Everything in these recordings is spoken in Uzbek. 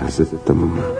Arziddimmi men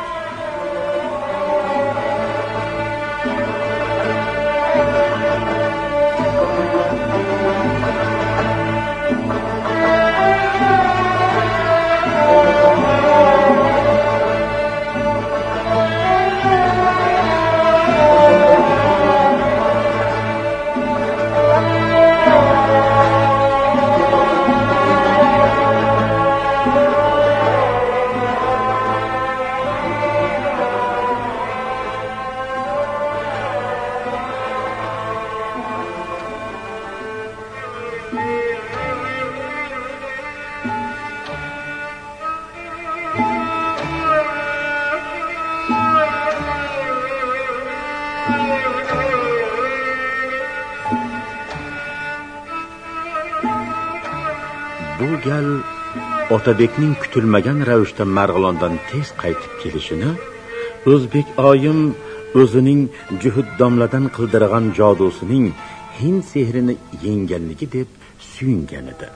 Otabekning kutilmagan ravishda marg'ilondan tez qaytib kelishini o'zbek oyim o'zining juhud domladan qildirgan jodusining hind sehrini yengganligi deb suyungan edi.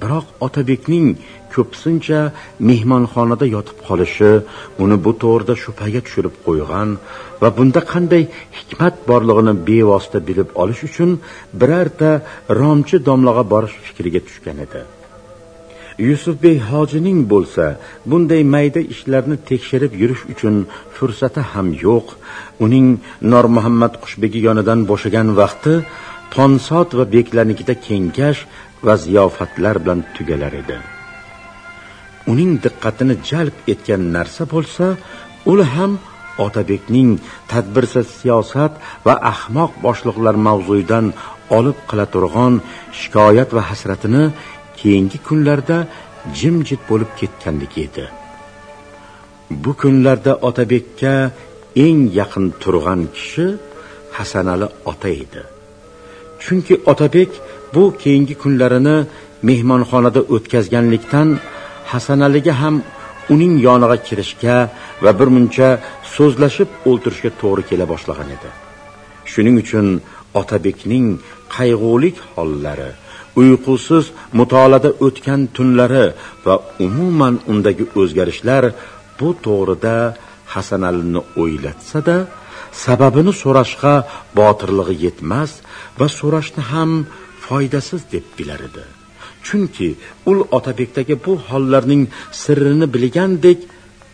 Biroq otabekning ko'psincha mehmonxonada yotib qolishi uni bu to'g'rida shubhaga tushirib qo'ygan va bunda qanday hikmat borlig'ini bevosita bilib olish uchun birorta romchi domlaga borish fikriga tushgan edi. Yusufbek hojining bo'lsa bunday mayda ishlarni tekshirib yurish uchun fursati ham yo'q. Uning normuhammad qushbegi yonidan bo'shagan vaqti tonsot va beklarnikida kengash va ziyofatlar bilan tugalar edi. Uning diqqatini jalb etgan narsa bo'lsa u ham otabekning tadbirsiz siyosat va ahmoq boshliqlar mavzuidan olib qila turgan shikoyat va hasratini keyingi kunlarda jimjit bo'lib ketganligi edi. Bu kunlarda otabekka eng yaqin turgan kishi hasanali ota edi. Chunki otabek bu keyingi kunlarini mehmonxonada o'tkazganlikdan hasanaliga ham uning yoniga kirishga va bir muncha so'zlashib o'ltirishga to'g'ri kela boshlagan edi. Shuning uchun otabekning qayg'ulik hollari uyqusiz mutolada o'tgan tunlari va umuman undagi o'zgarishlar bu to'g'rida hasanalini o'ylatsa-da, sababini so'rashga botirlig'i yetmas va so'rashni ham foydasiz deb bilar edi. Chunki ul Otabekdagi bu hollarning sirrini bilgandek,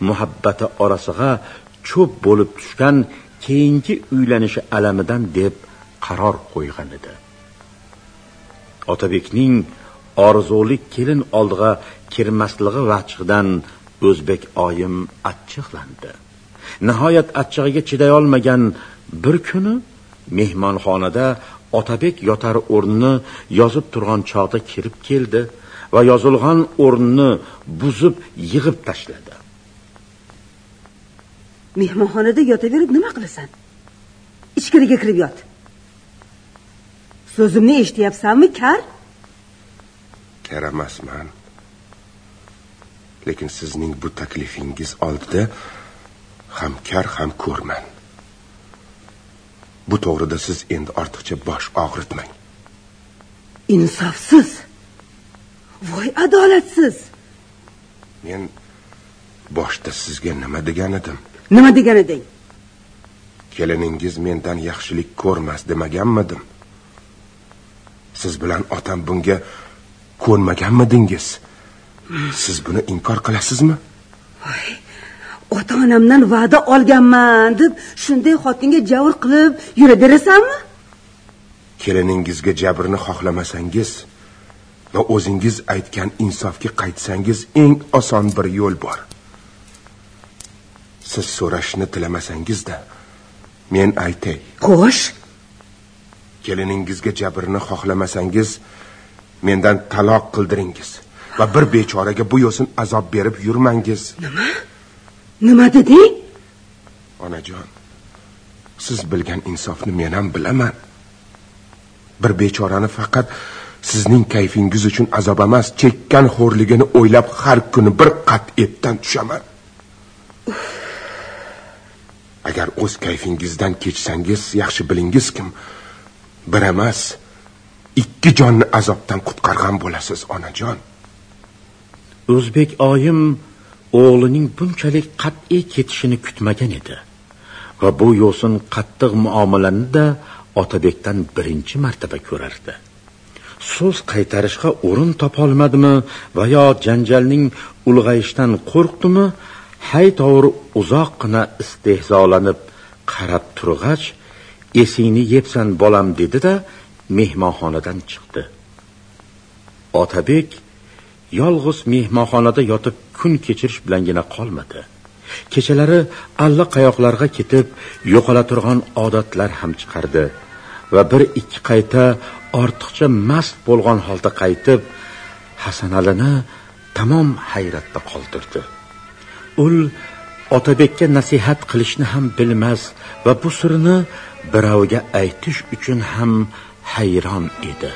muhabbati orasiga cho'p bo'lib tushgan keyingi uylanishi alamidan deb qaror qo'ygan edi. Otabekning orzulik kelin oldiga kirmasligi vajhidan o'zbek oyim achchiqlandi. Nihoyat achchig'iga chiday olmagan bir kuni mehmonxonada otabek yotar o'rnini yozib turgan chog'da kirib keldi va yozilgan o'rnini buzib yig'ib tashladi. Mehmonxonada yotaverib nima qilasan? Ichkariga kirib yot. So'zimni eshityapsanmi kar? Kar emasman. Lekin sizning bu taklifingiz oldida ham kar ham ko'rman. Bu to'g'rida siz endi ortiqcha bosh og'ritmang. Insofsiz. Voy adolatsiz. Men boshda sizga nima degan edim? Nima degan eding? Keliningiz mendan yaxshilik ko'rmas demaganmidim siz bilan otam bunga ko'nmaganmidingiz? Siz buni inkor qilasizmi? Voy ota onamdan va'da olganman deb shunday xotinga javr qilib yuraverasanmi? Keliningizga jabrni xohlamasangiz va o'zingiz aytgan insofga qaytsangiz eng oson bir yo'l bor. Siz so'rashni tilamasangizda men aytay. Xo'sh keliningizga jabrni xohlamasangiz mendan taloq qildiringiz va bir bechoraga bu yo'sin azob berib yurmangiz. Nima? Nima deding onajon siz bilgan insofni men ham bilaman. Bir bechorani faqat sizning kayfingiz uchun azob emas chekkan xo'rligini o'ylab har kuni bir qat etdan tushaman. Agar o'z kayfingizdan kechsangiz yaxshi bilingizkim bir emas ikki jonni azobdan qutqargan bo'lasiz onajon. O'zbek oyim o'g'lining bunchalik qat'iy ketishini kutmagan edi va bu yo'sin qattiq muomalani da otabekdan birinchi martaba ko'rardi. So'z qaytarishga o'rin topolmadimi va yo janjalning ulg'ayishdan qo'rqdimi haytovur uzoqqina istehzolanib qarab turg'ach esingni yebsan bolam dedi da mehmonxonadan chiqdi. Otabek yolg'iz mehmonxonada yotib kun kechirish bilangina qolmadi. Kechalari allaqayoqlarga ketib yo'qola turgan odatlar ham chiqardi va bir ikki qayta ortiqcha mast bo'lgan holda qaytib hasanalini tamom hayratda qoldirdi. Ul otabekka nasihat qilishni ham bilmas va bu sirni birovga aytish uchun ham hayron edi.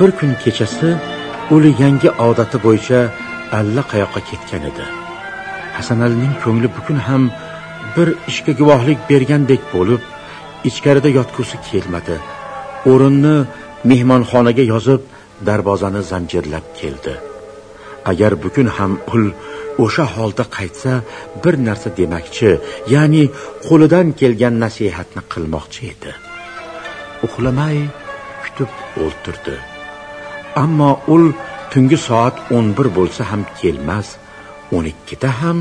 Bir kun kechasi uli yangi odati bo'yicha allaqayoqqa ketgan edi. Hasanalining ko'ngli bugun ham bir ishga guvohlik bergandek bo'lib ichkarida yotgusi kelmadi. O'rinni mehmonxonaga yozib darvozani zanjirlab keldi. Agar bugun ham ul o'sha holda qaytsa bir narsa demakchi ya'ni qo'lidan kelgan nasihatni qilmoqchi edi. Uxlamay kutib o'ltirdi. Ammo ul tungi soat 11 bo'lsa ham kelmas 12 da ham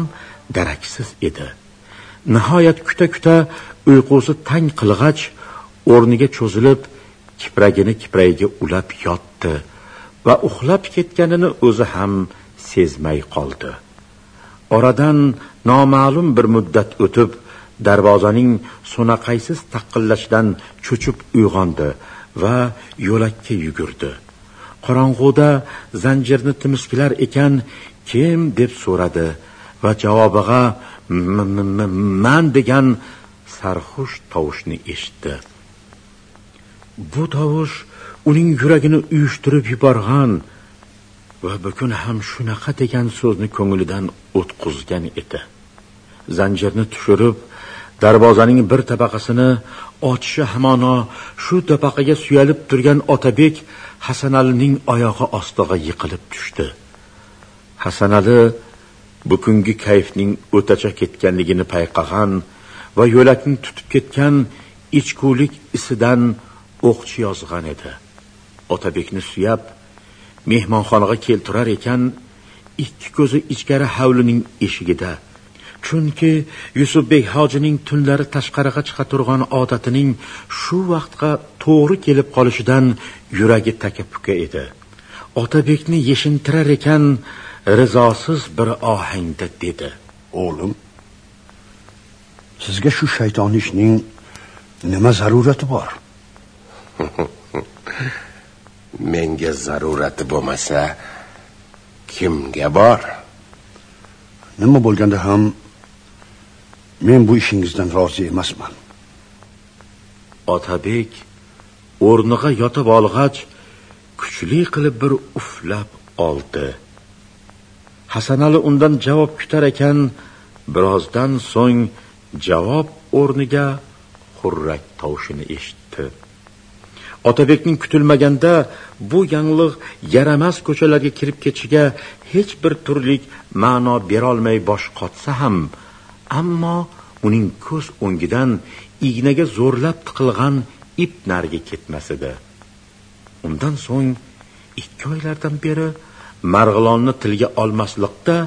daraksiz edi. Nihoyat kuta kuta uyqusi tang qilg'ach o'rniga cho'zilib kipragini kipragiga ulab yotdi va uxlab ketganini o'zi ham sezmay qoldi. Oradan noma'lum bir muddat o'tib darvozaning so'naqaysiz taqillashidan cho'chib uyg'ondi va yo'lakka yugurdi. Qorong'uda zanjirni timishkilar ekan kim? deb so'radi va javobiga man degan sarxush tovushni eshitdi. Bu tovush uning yuragini uyushtirib yuborgan va bugun ham shunaqa degan so'zni ko'nglidan o'tqizgan edi. Zanjirni tushirib darvozaning bir tabaqasini ochishi hamono shu tabaqaga suyalib turgan otabek hasanalining oyog'i ostiga yiqilib tushdi. Hasanali bugungi kayfning o'tacha ketganligini payqagan va yo'lakni tutib ketgan ichkulik isidan o'qchi yozgan edi. Otabekni suyab mehmonxonaga keltirar ekan ikki ko'zi ichkari hovlining eshigida. Chunki yusufbek hojining tunlari tashqariga chiqa turgan odatining shu vaqtga to'g'ri kelib qolishidan yuragi taka puka edi. Otabekni yeshintirar ekan rizosiz bir ohangda dedi. O'g'lim sizga shu shayton ishning nima zarurati bor menga zarurati bo'lmasa kimga bor? Nima bo'lganda ham men bu ishingizdan rozi emasman. Otabek o'rniga yotib olg'ach kuchli qilib bir uflab oldi. Hasanali undan javob kutar ekan birozdan so'ng javob o'rniga xurrak tovushini eshitdi otabekning kutilmaganda bu yangliq yaramas ko'chalarga kirib ketishiga hech bir turlik ma'no berolmay bosh qotsa ham ammo uning ko'z o'ngidan ignaga zo'rlab tiqilgan ip nariga ketmas edi. Undan so'ng ikki oylardan beri marg'ilonni tilga olmaslikda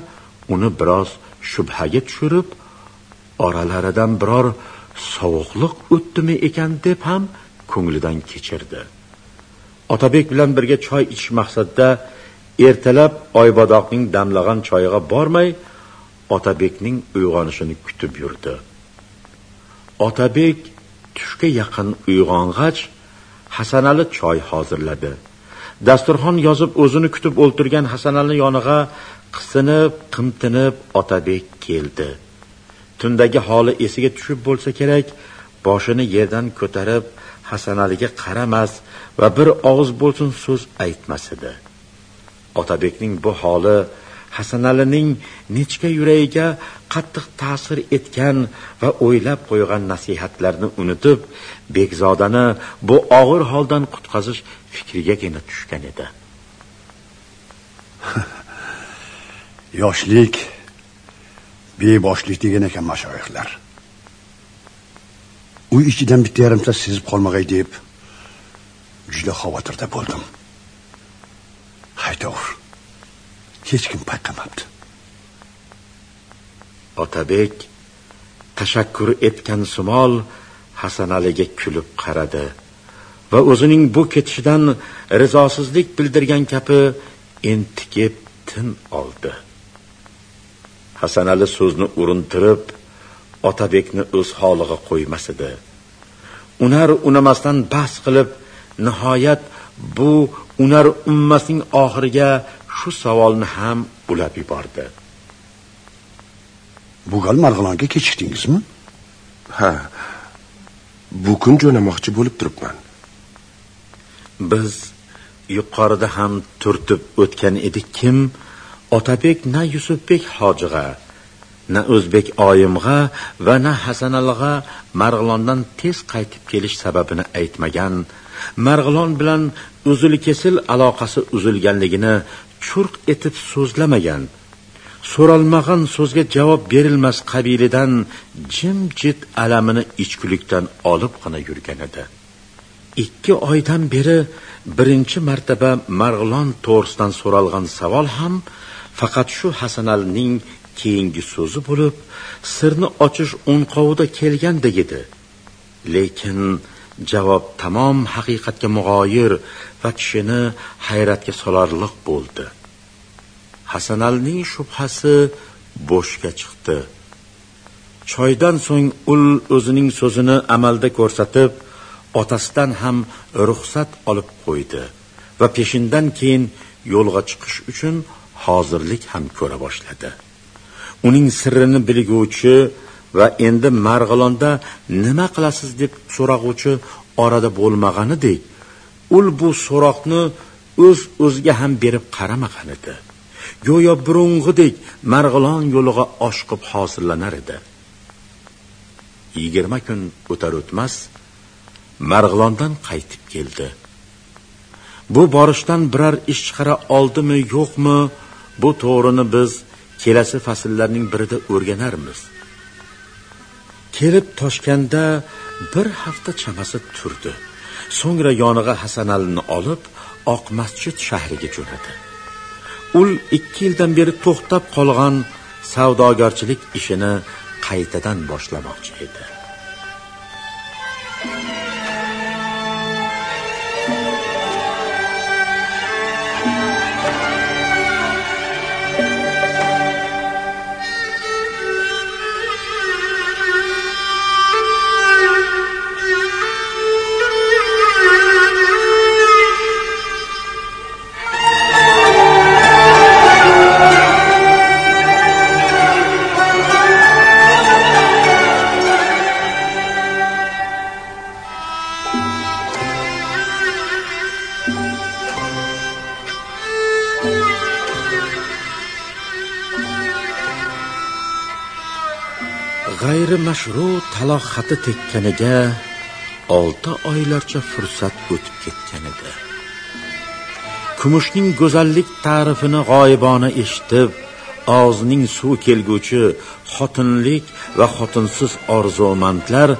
uni biroz shubhaga tushirib oralaridan biror sovuqliq o'tdimi ekan deb ham ko'nglidan kechirdi. Otabek bilan birga choy ichish maqsadida ertalab oybodoqning damlagan choyiga bormay otabekning uyg'onishini kutib yurdi. Otabek tushga yaqin uyg'ong'ach hasanali choy hozirladi. Dasturxon yozib o'zini kutib o'ltirgan hasanali yonig'a qisinib qimtinib otabek keldi. Tundagi holi esiga tushib bo'lsa kerak boshini yerdan ko'tarib hasanaliga qaramas va bir og'iz bo'lsin so'z aytmas edi. Otabekning bu holi hasanalining nechka yuragiga qattiq ta'sir etgan va o'ylab qo'ygan nasihatlarni unutib bekzodani bu og'ir holdan qutqazish fikrigagina tushgan edi. Yoshlik beboshlik degan ekan mashoyihlar. Uy ichidan bitta yarimta sezib qolmag'ay deb juda xavotirda bo'ldim. Haydovur hech kim payqamabdi. Otabek tashakkur etgan sumol hasanaliga kulib qaradi va o'zining bu ketishidan rizosizlik bildirgan kapi entikib tin oldi. Hasanali so'zni urintirib otabekni o'z holiga qo'ymas edi. Unar unamasdan bahs qilib nihoyat bu unar ummasining oxiriga shu savolni ham ulab yubordi. Bu gal marg'ilonga kechikdingizmi ha bu kun jo'namoqchi bo'lib turibman. Biz yuqorida ham turtib o'tgan edik kim? Otabek na yusufbek hojiga na o'zbek oyimg'a va na hasanalg'a marg'ilondan tez qaytib kelish sababini aytmagan. Marg'ilon bilan uzil kesil aloqasi uzilganligini churq etib so'zlamagan. So'ralmagan so'zga javob berilmas qabilidan jimjit alamini ichkulikdan olibgina yurgan edi. Ikki oydan beri birinchi martaba marg'ilon to'g'risidan so'ralgan savol ham faqat shu hasanalning keyingi so'zi bo'lib sirni ochish o'nqovida kelgandek edi. Lekin javob tamom haqiqatga mug'oyir va kishini hayratga solarliq bo'ldi. Hasanalning shubhasi bo'shga chiqdi. Choydan so'ng ul o'zining so'zini amalda ko'rsatib otasidan ham ruxsat olib qo'ydi va peshindan keyin yo'lga chiqish uchun hozirlik ham ko'ra boshladi. Uning sirrini bilguvchi va endi marg'ilonda nima qilasiz deb so'rag'uvchi orada bo'lmaganidek ul bu so'roqni o'z öz o'ziga ham berib qaramagan edi. Go'yo burung'idek marg'ilon yo'liga oshiqib hozirlanar edi. Yigirma kun o'tar o'tmas marg'ilondan qaytib keldi. Bu borishdan biror ish chiqara oldimi yo'qmi bu to'g'rini biz kelasi fasllarning birida o'rganarmiz. Kelib toshkanda bir hafta chamasi turdi. So'ngra yonig'a hasanalini olib oq masjid shahriga jo'nadi. Ul ikki yildan beri to'xtab qolgan savdogarchilik ishini qaytadan boshlamoqchi edi. Taloq xati tekkaniga olti oylarcha fursat o'tib ketgan edi kumushning go'zallik ta'rifini g'oyibona eshitib og'zining suv kelguchi xotinlik va xotinsiz orzumandlar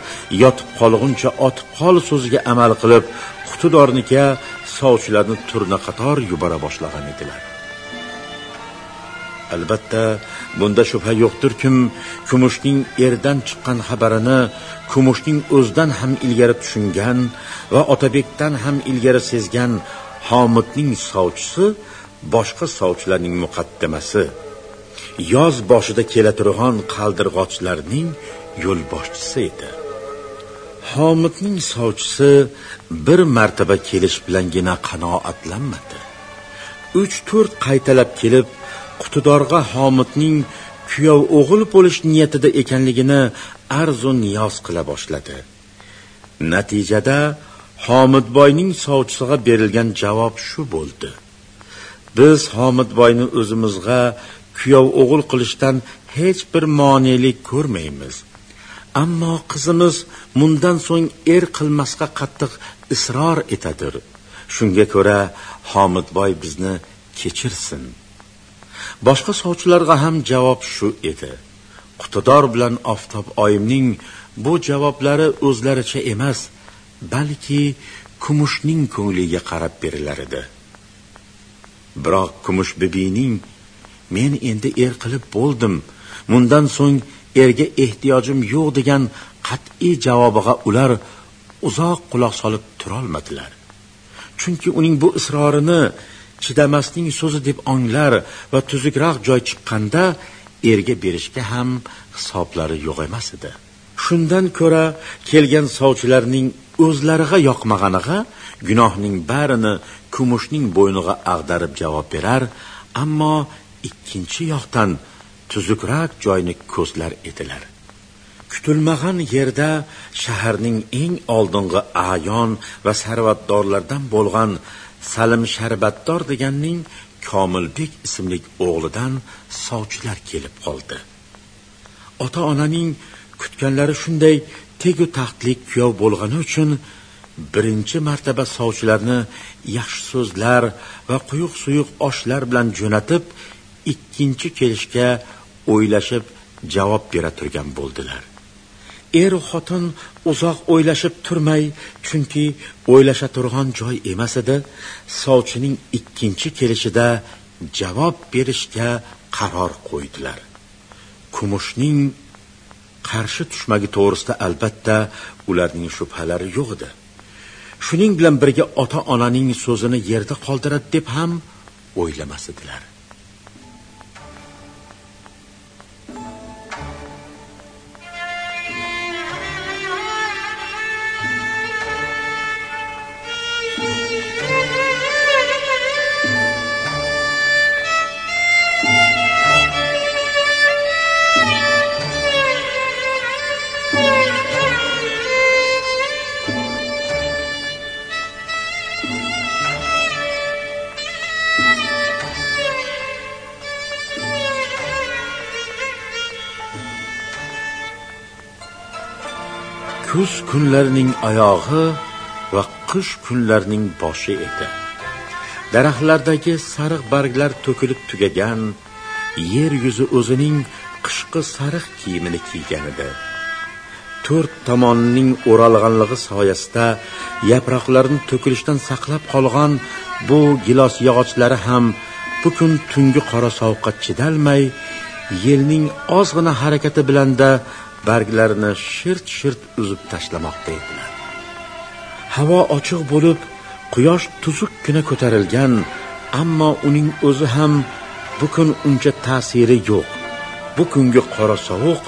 yotib qolguncha otib qol so'ziga amal qilib qutidornikiga sovchilarni turna qator yubora boshlagan edilar. Albatta bunda shubha yo'qdirkim kumushning erdan chiqqan xabarini kumushning o'zidan ham ilgari tushungan va otabekdan ham ilgari sezgan homidning sovchisi boshqa sovchilarning muqaddamasi yoz boshida kela turgan qaldirg'ochlarning yo'lboshchisi edi. Homidning sovchisi bir martaba kelish bilangina qanoatlanmadi. Uch to'rt qaytalab kelib qutidorg'a homidning kuyov o'g'il bo'lish niyatida ekanligini arzu niyoz qila boshladi. Natijada homidboyning sovchisiga berilgan javob shu bo'ldi. Biz homidboyni o'zimizga kuyov o'g'il qilishdan hech bir monelik ko'rmaymiz. Ammo qizimiz mundan so'ng er qilmasga qattiq isror etadir. Shunga ko'ra homidboy bizni kechirsin. Boshqa sovchilarga ham javob shu edi. Qutidor bilan oftob oyimning bu javoblari o'zlaricha emas balki kumushning ko'ngliga qarab berilar edi. Biroq kumush bibining men endi er qilib bo'ldim mundan so'ng erga ehtiyojim yo'q degan qat'iy javobiga ular uzoq quloq solib turolmadilar. Chunki uning bu isrorini chidamasning so'zi deb onglar va tuzukroq joy chiqqanda erga berishga ham hisoblari yo'q emas edi. Shundan ko'ra kelgan sovchilarning o'zlariga yoqmaganiga gunohning barini kumushning bo'yniga ag'darib javob berar ammo ikkinchi yoqdan tuzukroq joyni ko'zlar edilar. Kutilmagan yerda shaharning eng oldingi ayon va sarvatdorlardan bo'lgan salim sharbatdor deganning komilbek ismli o'g'lidan sovchilar kelib qoldi. Ota onaning kutganlari shunday tegu taxtlik kuyov bo'lgani uchun birinchi martaba sovchilarni yaxshi so'zlar va quyuq suyuq oshlar bilan jo'natib ikkinchi kelishga o'ylashib javob bera turgan bo'ldilar. Er xotin uzoq o'ylashib turmay chunki o'ylasha turgan joy emas edi sovchining ikkinchi kelishida javob berishga qaror qo'ydilar. Kumushning qarshi tushmagi to'g'risida albatta ularning shubhalari yo'q edi. Shuning bilan birga ota onaning so'zini yerda qoldiradi deb ham o'ylamas edilar. Kunlarning oyog'i va qish kunlarning boshi edi. Daraxtlardagi sariq barglar to'kilib tugagan yer yuzi o'zining qishqi sariq kiyimini kiygan edi. To'rt tomonining o'ralg'anligi soyasida yaproqlarni to'kilishdan saqlab qolgan bu gilos yog'ochlari ham bu kun tungi qora sovuqqa chidalmay yelning ozgina harakati bilanda barglarini shirt shirt uzib tashlamoqda edilar. Havo ochiq bo'lib quyosh tuzukkina ko'tarilgan ammo uning o'zi ham bu kun uncha ta'siri yo'q. Bu kungi qora sovuq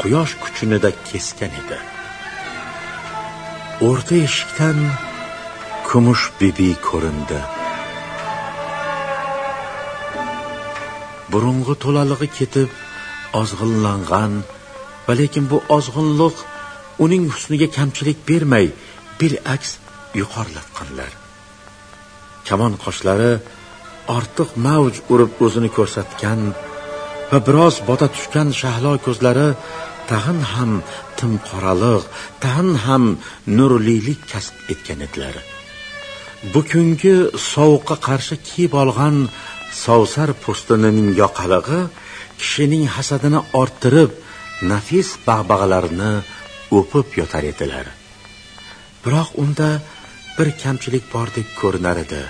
quyosh kuchinida kesgan edi. O'rta eshikdan kumush bibi ko'rindi. Burungi to'lalig'i ketib ozg'inlangan va lekin bu ozg'inliq uning husniga kamchilik bermay bilaks yuqorilatganlar. Kamon qoshlari ortiq mavj urib o'zini ko'rsatgan va biroz bota tushgan shahlo ko'zlari tag'in ham timqoraliq tag'in ham nurlilik kasb etgan edilar. Bu kungi sovuqqa qarshi kiyib olgan sovsar po'stinining yoqalig'i kishining hasadini orttirib nafis bag'bag'alarini o'pib yotar edilar. Biroq unda bir kamchilik bordek ko'rinar edi.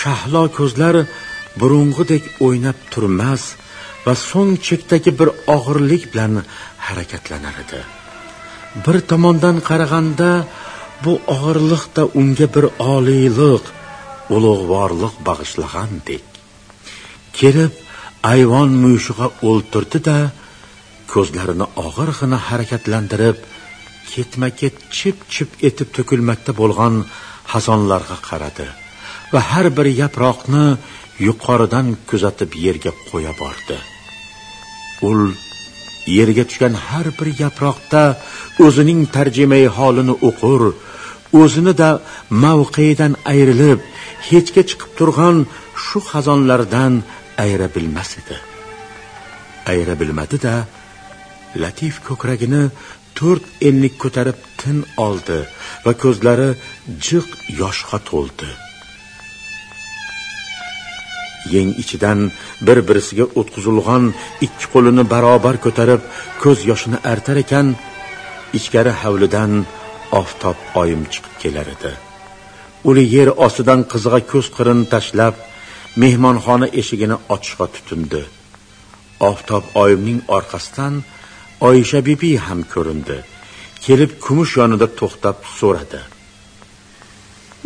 Shahlo ko'zlar burung'idek o'ynab turmas va so'ng chekdagi bir og'irlik bilan harakatlanar edi. Bir tomondan qaraganda bu og'irliqda unga bir oliyliq ulug'vorliq bag'ishlagandek. Kelib ayvon muyshug'a o'ltirdi da ko'zlarini og'irgina harakatlantirib ketma ket chip chip etib to'kilmakda bo'lgan xazonlarga qaradi va har bir yaproqni yuqoridan kuzatib yerga qo'ya bordi. U yerga tushgan har bir yaproqda o'zining tarjimai holini o'qir o'zini da mavqeidan ayrilib hechga chiqib turgan shu xazonlardan ayra bilmas edi. Ayra bilmadi da latif ko'kragini to'rt enlik ko'tarib tin oldi va ko'zlari jiq yoshga to'ldi. Yeng ichidan bir birisiga o'tqizilgan ikki qo'lini barobar ko'tarib ko'z yoshini artar ekan ichkari hovlidan oftob oyim chiqib kelar edi. Uli yer ostidan qizig'a ko'z qirini tashlab mehmonxona eshigini ochishga tutindi oftob oyimning orqasidan oyisha bibi ham ko'rindi. Kelib kumush yonida to'xtab so'radi.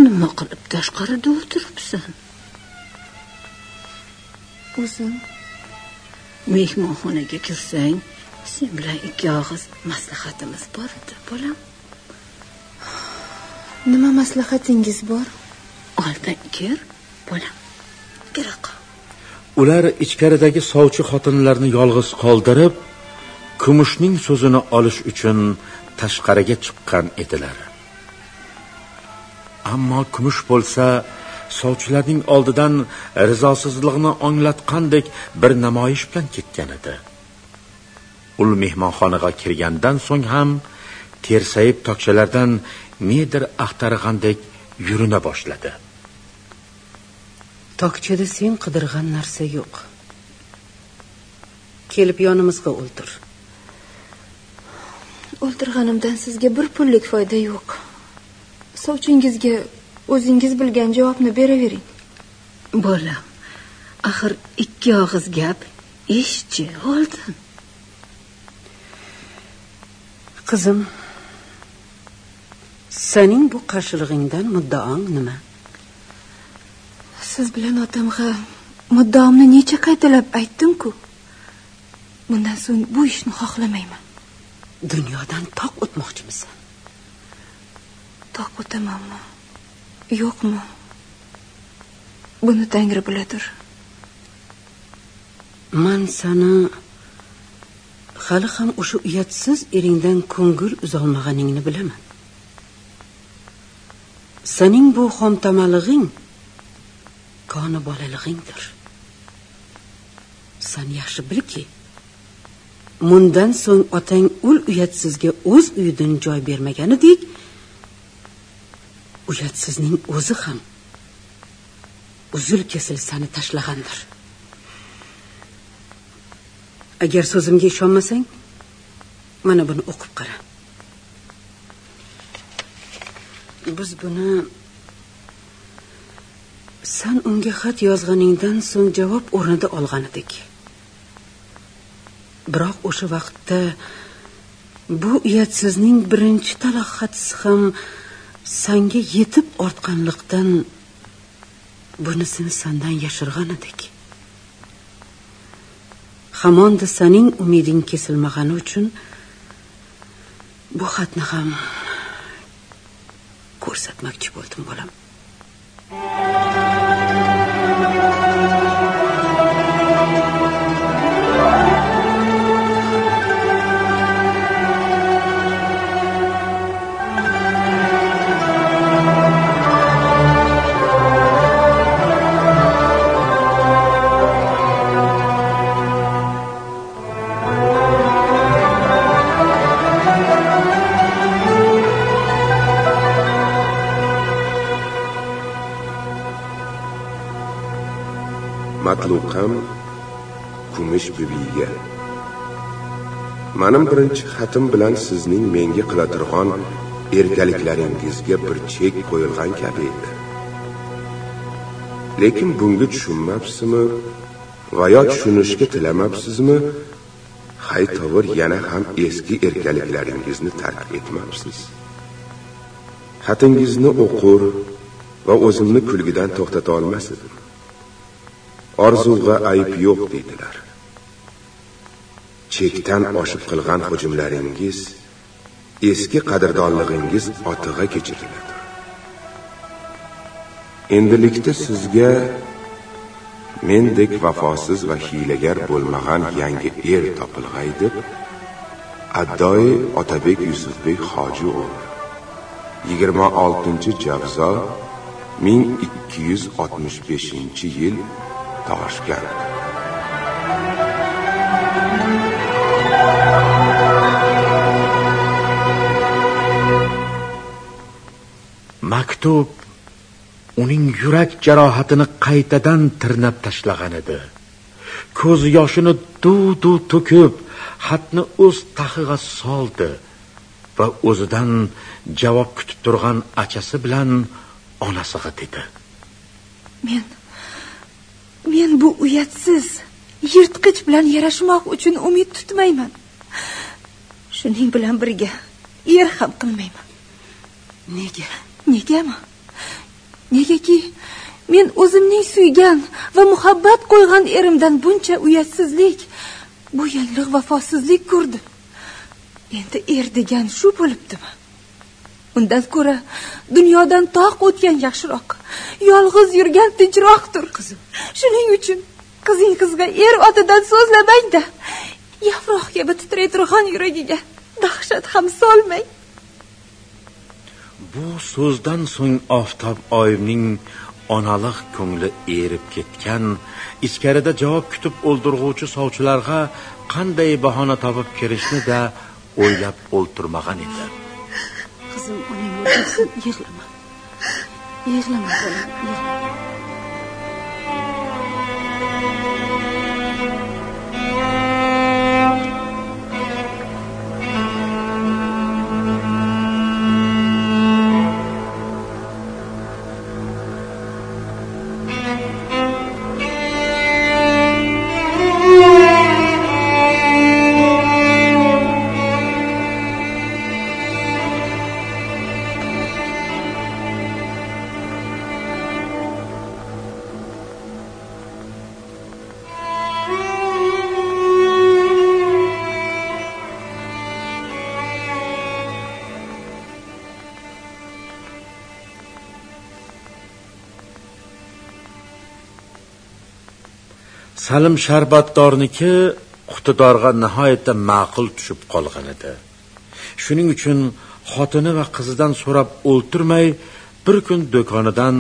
Nima qilib tashqarida o'tiribsan o'zim mehmonxonaga kirsang sen bilan ikki og'iz maslahatimiz bor edi bolam. Nima maslahatingiz bor? Oldin kir bolam. Kira qol ular ichkaridagi sovchi xotinlarni yolg'iz qoldirib kumushning so'zini olish uchun tashqariga chiqqan edilar. Ammo kumush bo'lsa sovchilarning oldidan rizosizligini anglatgandek bir namoyish bilan ketgan edi. Ul mehmonxonaga kirgandan so'ng ham tersayib tokchalardan nedir axtargandek yurina boshladi. Tokchada sen qidirgan narsa yo'q. Kelib yonimizga o'ltir o'ltirganimdan sizga bir pullik foyda yo'q. Sovchingizga o'zingiz bilgan javobni beravering. Bolam. Axir ikki og'iz gap eshitchi oldin. Qizim sening bu qarshilig'ingdan muddaong nima? Siz bilan otamga muddaomni necha qaytalab aytdim-ku? Bundan so'ng bu ishni xohlamayman dunyodan toq o'tmoqchimisan. Toq o'tamanmi? Yo'qmi? Buni tangri biladir. Man sani hali ham o'sha uyatsiz eringdan ko'ngil uzolmaganingni bilaman. Sening bu xomtamalig'ing koni bolalig'ingdir. San yaxshi bilki mundan so'ng otang ul uyatsizga o'z uyidan joy bermaganidek uyatsizning o'zi ham uzil kesil sani tashlagandir. Agar so'zimga ishonmasang mana buni o'qib qara. Biz buni san unga xat yozganingdan so'ng javob o'rnida olgan edik. Biroq o'sha vaqtda bu uyatsizning birinchi talaqqatisi ham sanga yetib ortganliqdan bunisini sandan yashirgan edik. Hamonda saning umiding kesilmagani uchun bu xatni ham ko'rsatmoqchi bo'ldim bolam. Matluqam kumush bibiga manim birinchi xatim bilan sizning menga qiladirg'on erkaliklaringizga bir chek qo'yilgan kabi edi. Lekin bunga tushunmabsizmi? Va yo tushunishga tilamabsizmi? Haytovur yana ham eski erkaliklaringizni tark etmabsiz. Xatingizni o'qur va o'zimni kulgidan to'xtata olmas edim. Orzug'a ayb yo'q deydilar. Chekdan oshib qilgan hujumlaringiz eski qadrdonlig'ingiz otig'a kechiriladi endilikda sizga mendek vafosiz va hiylagar bo'lmagan yangi er topilg'ay deb addoi otabek yusufbek hoji o'g'li yigirma oltinchi javzo ming ikki yuz oltmish beshinchi yil toshkent maktub uning yurak jarohatini qaytadan tirnab tashlagan edi. Ko'z yoshini duv duv to'kib xatni o'z taxiga soldi va o'zidan javob kutib turgan achasi bilan onasiga dedi. Men men bu uyatsiz yirtqich bilan yarashmoq uchun umid tutmayman. Shuning bilan birga er ham qilmayman. Nega? Negami? Negaki men o'zimning suygan va muhabbat qo'ygan erimdan buncha uyatsizlik bu yillik vafosizlik ko'rdim. Endi er degan shu bo'libdimi undan ko'ra dunyodan toq o'tgan yaxshiroq yolg'iz yurgan tinchroqdir qizim. Shuning uchun qizing qizga er otidan so'zlamangda yaproq kabi titray turgan yuragiga dahshat ham solmang. Bu so'zdan so'ng oftob oyimning onaliq ko'ngli erib ketgan ichkarida javob kutib o'ldirg'uvchi sovchilarga qanday bahona topib kirishni da o'ylab o'ltirmagan edi qizim uning o'rtasin yig'lama yig'lama bolam yig'lama salim sharbatdorniki qutidorga nihoyatda ma'qul tushib qolgan edi. Shuning uchun xotini va qizidan so'rab o'ltirmay bir kun do'konidan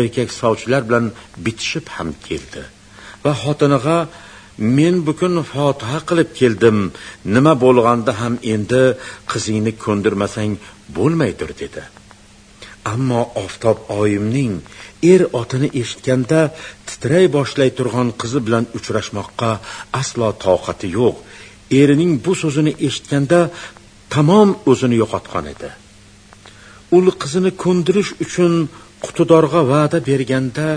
erkak sovchilar bilan bitishib ham keldi. Va xotiniga men bugun fotiha qilib keldim. Nima bo'lganda ham endi qizingni ko'ndirmasang bo'lmaydir dedi. Ammo oftob oyimning er otini eshitganda titray boshlay turgan qizi bilan uchrashmoqqa aslo toqati yo'q. Erining bu so'zini eshitganda tamom o'zini yo'qotgan edi. Ul qizini ko'ndirish uchun qutidorga va'da berganda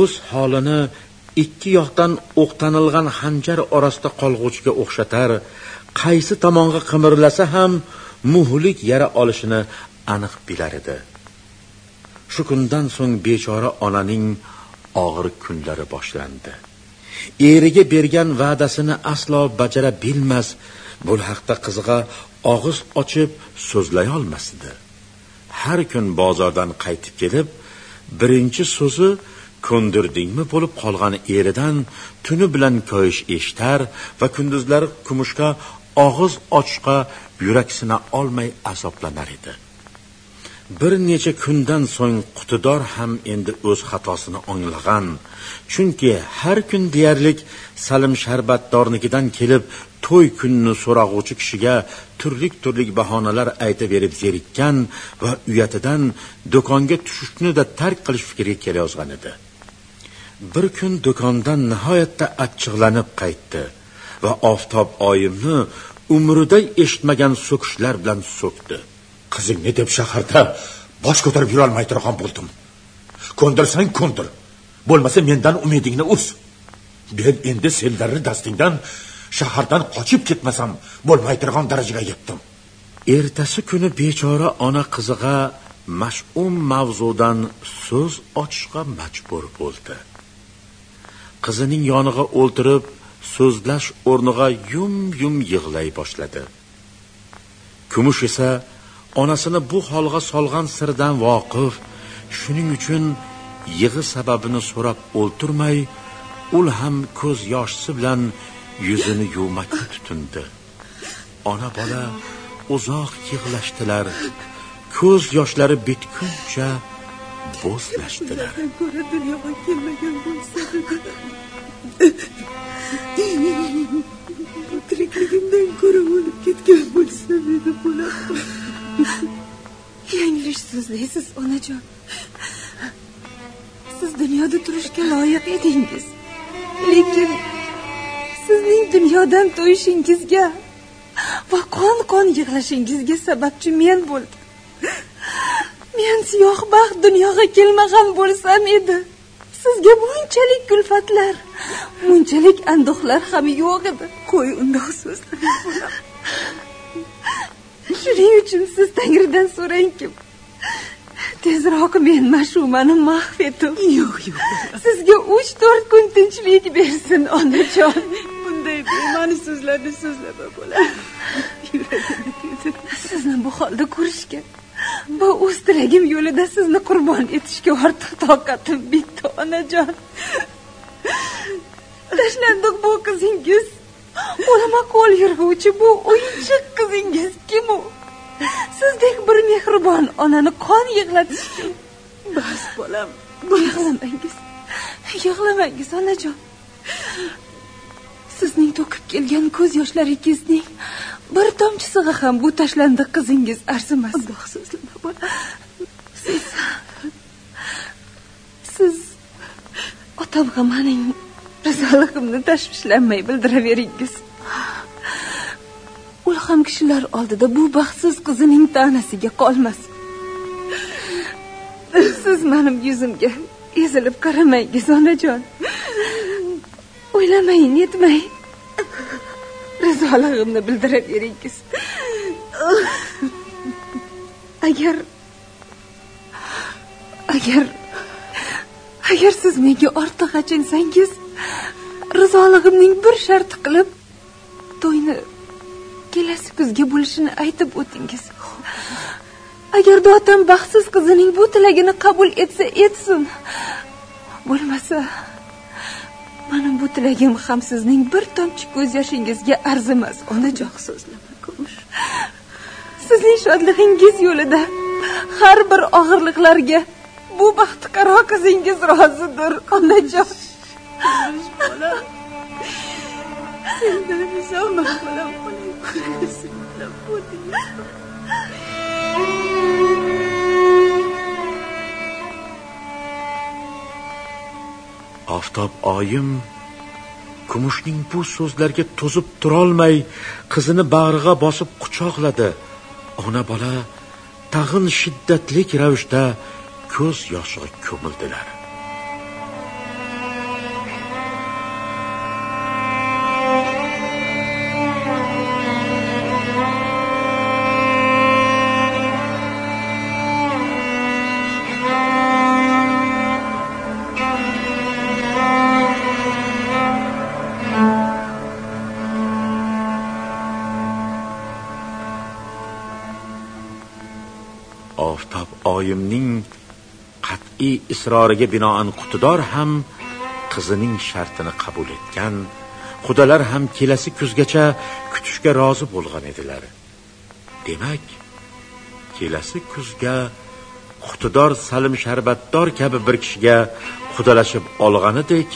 o'z holini ikki yoqdan o'qtanilgan hanjar orasida qolg'uvchiga o'xshatar qaysi tomonga qimirlasa ham muhlik yara olishini aniq bilar edi. Shu kundan so'ng bechora onaning og'ir kunlari boshlandi. Eriga bergan va'dasini aslo bajara bilmas bu haqda qizg'a og'iz ochib so'zlay olmasdi. Har kun bozordan qaytib kelib birinchi so'zi ko'ndirdingmi bo'lib qolgan eridan tuni bilan koyish eshitar va kunduzlari kumushga og'iz ochishga yuraksina olmay azoblanar edi. Bir necha kundan so'ng qutidor ham endi o'z xatosini anglagan chunki har kun deyarlik salim sharbatdornikidan kelib to'y kunini so'rag'uvchi kishiga turli turli bahonalar aytaverib zerikkan va uyatidan do'konga tushishni-da tark qilish fikriga kelayozgan edi. Bir kun do'kondan nihoyatda achchiqlanib qaytdi va oftob oyimni umrida eshitmagan so'kishlar bilan so'kdi. Qizingni deb shaharda bosh ko'tarib yurolmay turgan bo'ldim. Ko'ndirsang ko'ndir bo'lmasa mendan umidingni uz. Men endi senlarni dastingdan shahardan qochib ketmasam bo'lmay turgan darajaga yetdim. Ertasi kuni bechora ona qizig'a mash'um mavzudan so'z ochishga majbur bo'ldi. Qizining yonig'a o'ltirib so'zlash o'rniga yum yum yig'lay boshladi. Kumush esa onasini bu holga solgan sirdan voqif shuning uchun yig'i sababini so'rab o'ltirmay ul ham ko'z yoshsi bilan yuzini yuvmakka tutindi. Ona bola uzoq yig'lashdilar. Ko'z yoshlari bitguncha bo'zlashdilar. Ko'ra dunyoga kelmagan bo'lsa tirikligimdan ko'ra o'lib ketgan bo'lsa edi bo'lardi yanglish so'zlaysiz onajon. Siz dunyoda turishga loyiq edingiz. Lekin sizning dunyodan to'yishingizga va qon qon yig'lashingizga sababchi men bo'ldim. Men siyohbaxt dunyoga kelmagan bo'lsam edi. Sizga bunchalik kulfatlar bunchalik anduhlar ham yo'q edi. Qo'y undoq so'zlamang shuning uchun siz tangridan so'rangki tezroq men mashumani mahv etib yo'q yo'q sizga uch to'rt kun tinchlik bersin onajon. Bunday bema'ni so'zlarni so'zlama bolam. Sizni bu holda ko'rishga va o'z tilagim yo'lida sizni qurbon etishga ortiq toqatim bitdi onajon. Tashlandiq bu qizingiz o'lama qo'l yurguvchi bu o'yinchoq qizingiz. Kim u? Sizdek bir mehribon onani qon yig'latish bas bolam yig'lamangiz. Yig'lamangiz onajon. Sizning to'kib kelgan ko'z yoshlaringizning bir tomchisiga ham bu tashlandiq qizingiz arzimas. Undoq so'zlama bolam. Siz siz otamga mening rizoligimni tashvishlanmay bildiraveringiz u ham kishilar oldida bu baxtsiz qizining tanasiga qolmas. Siz mening yuzimga ezilib qaramangiz onajon. O'ylamay netmay rizoligimni bildiraveringiz agar agar agar siz menga ortiq achinsangiz rizoligimning bir sharti qilib to'yni kelasi kuzga bo'lishini aytib o'tingiz. Agarda otam baxtsiz qizining bu tilagini qabul etsa etsin. Bo'lmasa mana bu tilagim ham sizning bir tomchi ko'z yoshingizga arzimas onajon so'zlama kumush sizning shodligingiz yo'lida har bir og'irliklarga bu baxtiqaro qizingiz rozidir onajon bolam sendan uzoqman bolam qo'ying bo'lding oftob oyim kumushning bu so'zlarga to'zib turolmay qizini bag'riga bosib quchoqladi. Ona bola tag'in shiddatli ravishda ko'z yoshiga ko'mildilar. Oyimning qat'iy isroriga binoan qutidor ham qizining shartini qabul etgan qudalar ham kelasi kuzgacha kutishga rozi bo'lgan edilar. Demak kelasi kuzga qutidor salim sharbatdor kabi bir kishiga qudalashib olganidek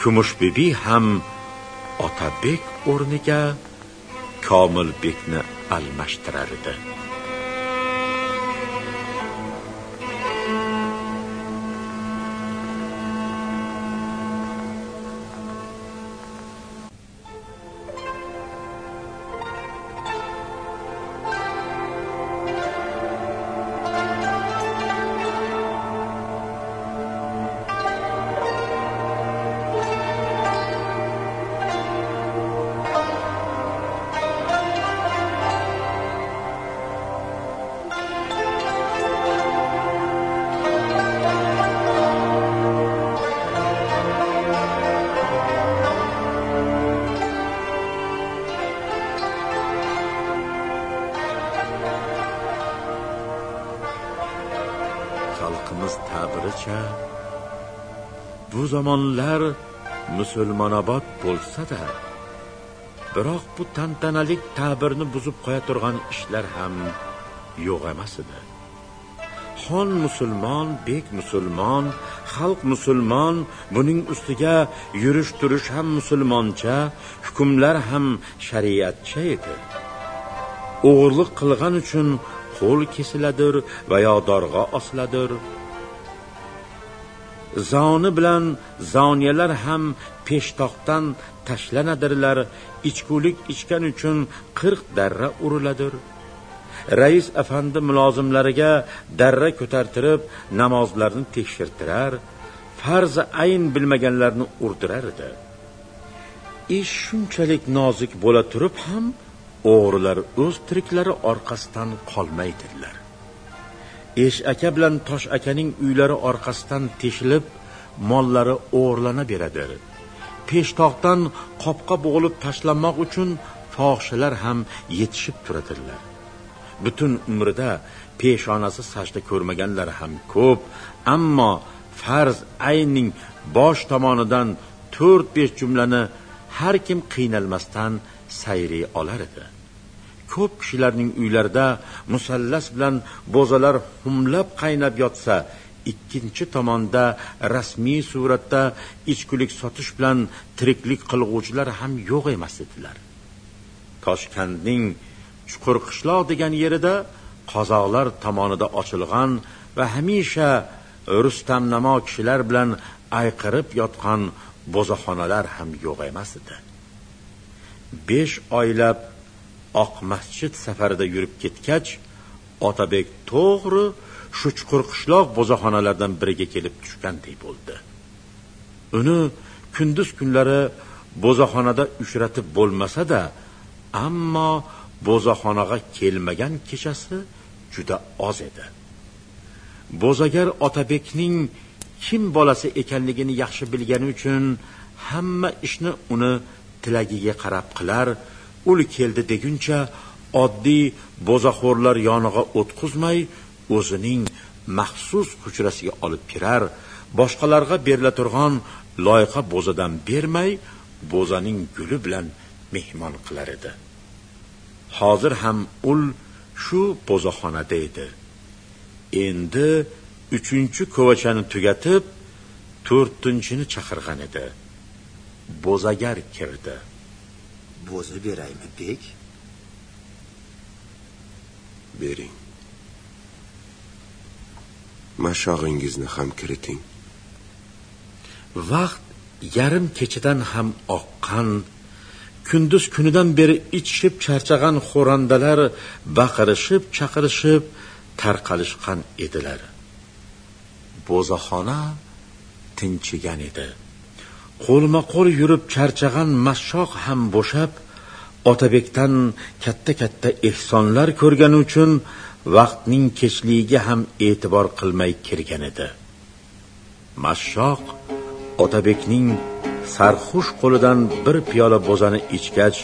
kumush bibi ham otabek o'rniga komilbekni almashtirar edi. Musulmonlar musulmonobod bo'lsa-da biroq bu tantanalik ta'birni buzib qo'ya turgan ishlar ham yo'q emas edi. Xon musulmon bek musulmon xalq musulmon buning ustiga yurish turish ham musulmoncha hukmlar ham shariatcha edi. O'g'irlik qilgan uchun qo'l kesiladir va yo dorg'a osiladir. Zoni bilan zoniyalar ham peshtoqdan tashlanadirlar. Ichkulik ichgan uchun qirq darra uriladir. Rais afandi mulozimlariga darra ko'tartirib namozlarni tekshirtirar farzi ayn bilmaganlarni urdirar edi. Ish shunchalik nozik bo'la turib ham o'g'rilar o'z tiriklari orqasidan qolmaydilar esh aka bilan tosh akaning uylari orqasidan teshilib mollari o'g'irlana beradi. Peshtoqdan qopqa bo'g'ilib tashlanmoq uchun fohishalar ham yetishib turadilar. Butun umrida peshonasi sajda ko'rmaganlar ham ko'p ammo farz ayning bosh tomonidan to'rt besh jumlani har kim qiynalmasdan sayriy olar edi. Ko'p kishilarning uylarida musallas bilan bo'zalar humlab qaynab yotsa ikkinchi tomonda rasmiy suratda ichkulik sotish bilan tiriklik qilg'uvchilar ham yo'q emas edilar toshkentning chuqur qishloq degan yerida qozoqlar tomonida ochilgan va hamisha rustamnamo kishilar bilan ayqirib yotgan bo'zaxonalar ham yo'q emas edi. Besh oylab oq masjid safarida yurib ketgach otabek to'g'ri shu chuqur qishloq bo'zaxonalardan biriga kelib tushganday bo'ldi. Uni kunduz kunlari bo'zaxonada uchratib bo'lmasa da ammo bo'zaxonaga kelmagan kechasi juda oz edi. Bo'zagar otabekning kim bolasi ekanligini yaxshi bilgani uchun hamma ishni uni tilagiga qarab qilar ul keldi deguncha oddiy bo'zaxo'rlar yonig'a o'tqizmay o'zining maxsus hujrasiga olib kirar. Boshqalarga berila turgan loyiqa bo'zadan bermay bo'zaning guli bilan mehmon qilar edi. Hozir ham ul shu bo'zaxonada edi. Endi uchinchi kovachani tugatib to'rtinchini chaqirgan edi. Bo'zagar kirdi. Bo'zi beraymi bek bering. Mashog'ingizni ham kiriting. Vaqt yarim kechadan ham oqqan kunduz kunidan beri ichishib charchagan xo'randalar baqirishib chaqirishib tarqalishgan edilar. Bo'zaxona tinchigan edi qo'lma qo'l yurib charchagan mashshoq ham bo'shab otabekdan katta katta ehsonlar ko'rgani uchun vaqtning kechligiga ham e'tibor qilmay kirgan edi. Mashshoq otabekning sarxush qo'lidan bir piyola bo'zani ichgach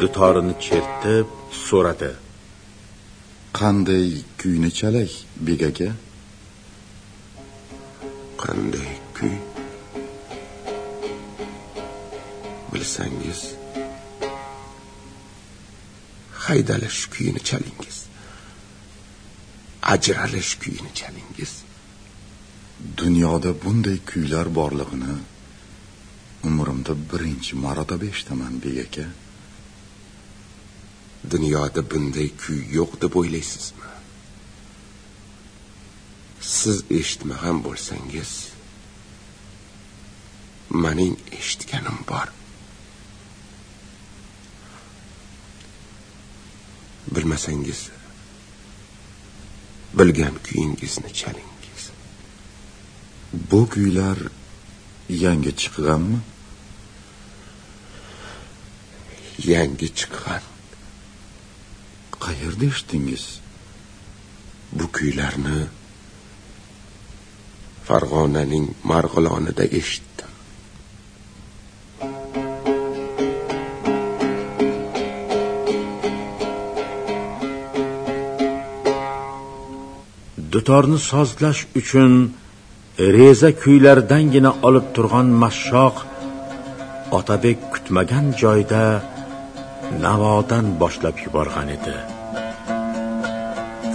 dutorini chertib so'radi. Qanday kuyni chalay bek aka? Qanday kuy bilsangiz haydalish kuyini chalingiz ajralish kuyini chalingiz. Dunyoda bunday kuylar borlig'ini umrimda birinchi marotaba eshitaman bek aka. Dunyoda bunday kuy yo'q deb o'ylaysizmi? Siz eshitmagan bo'lsangiz mening eshitganim bor bilmasangiz bilgan kuyingizni chalingiz. Bu kuylar yangi chiqqanmi? Yangi chiqqan. Qayerda eshitdingiz bu kuylarni farg'onaning marg'ilonida eshitdim dutorni sozlash uchun reza kuylardangina olib turgan mashshoq otabek kutmagan joyda navodan boshlab yuborgan edi.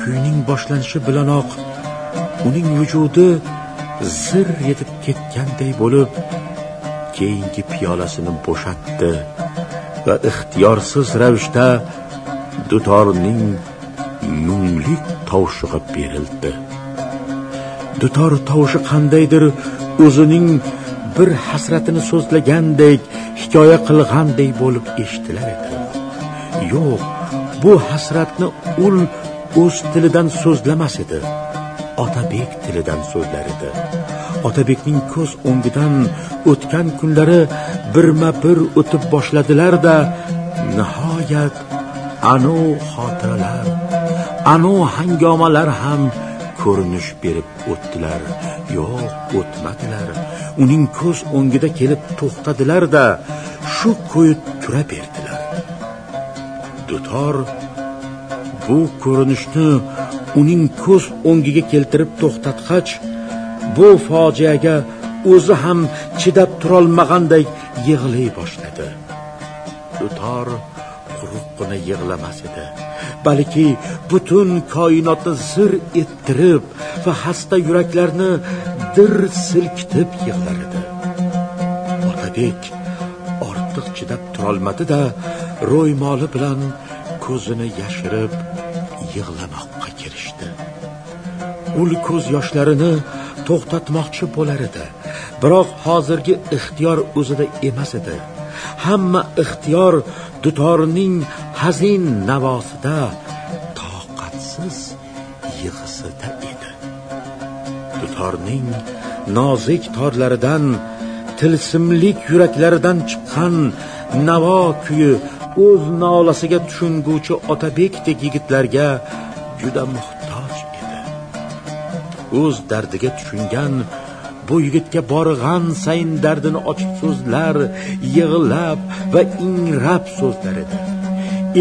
Kuyning boshlanishi bilanoq uning vujudi zir yetib ketganday bo'lib keyingi piyolasini bo'shatdi va ixtiyorsiz ravishda dutorning munglik tovushig'i berildi. Dutor tovushi qandaydir o'zining bir hasratini so'zlagandek hikoya qilgandek bo'lib eshitilar edi yo'q bu hasratni ul o'z tilidan so'zlamas edi otabek tilidan so'zlar edi. Otabekning ko'z o'ngidan o'tgan kunlari birma bir o'tib boshladilar-da nihoyat anu xotiralar anu hangomalar ham ko'rinish berib o'tdilar. Yo'q o'tmadilar. Uning ko'z o'ngida kelib to'xtadilar-da shu ko'yi tura berdilar. Dutor bu ko'rinishni uning ko'z o'ngiga keltirib to'xtatgach bu fojiaga o'zi ham chidab turolmaganday yig'lay boshladi. Dutor quruqqina yig'lamas edi. Balki butun koinotni zir ettirib va xasta yuraklarni dir silkitib yig'lar edi otabek ortiq chidab turolmadi-da ro'ymoli bilan ko'zini yashirib yig'lamoqqa kirishdi ul ko'z yoshlarini to'xtatmoqchi bo'lar edi biroq hozirgi ixtiyor o'zida emas edi. Hamma ixtiyor dutorning hazin navosida toqatsiz yig'isida edi. Dutorning nozik torlaridan tilsimlik yuraklaridan chiqqan navo kuyi o'z nolasiga tushunguvchi otabekdek yigitlarga juda muhtoj edi. O'z dardiga tushungan bu yigitga borg'an sayin dardini ochiq so'zlar yig'lab va ingrab so'zlar edi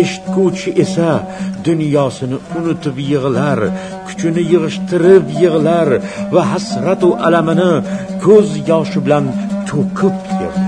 eshitguvchi esa dunyosini unutib yig'lar kuchini yig'ishtirib yig'lar va hasratu alamini ko'z yoshi bilan to'kib yig'lar.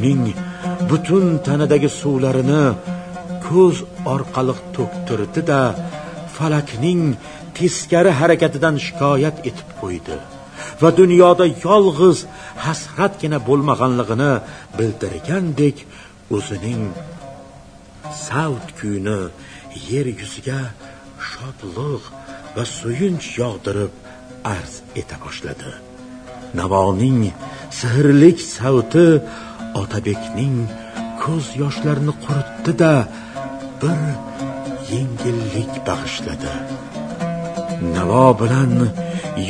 Uning butun tanadagi suvlarini ko'z orqali to'ktirdi da falakning teskari harakatidan shikoyat etib qo'ydi va dunyoda yolg'iz hasratgina bo'lmaganligini bildirgandek o'zining savt kuyini yer yuziga shodliq va suyunch yog'dirib arz eta boshladi. Navoning sehrlik savti otabekning ko'z yoshlarini quritdi da bir yengillik bag'ishladi. Navo bilan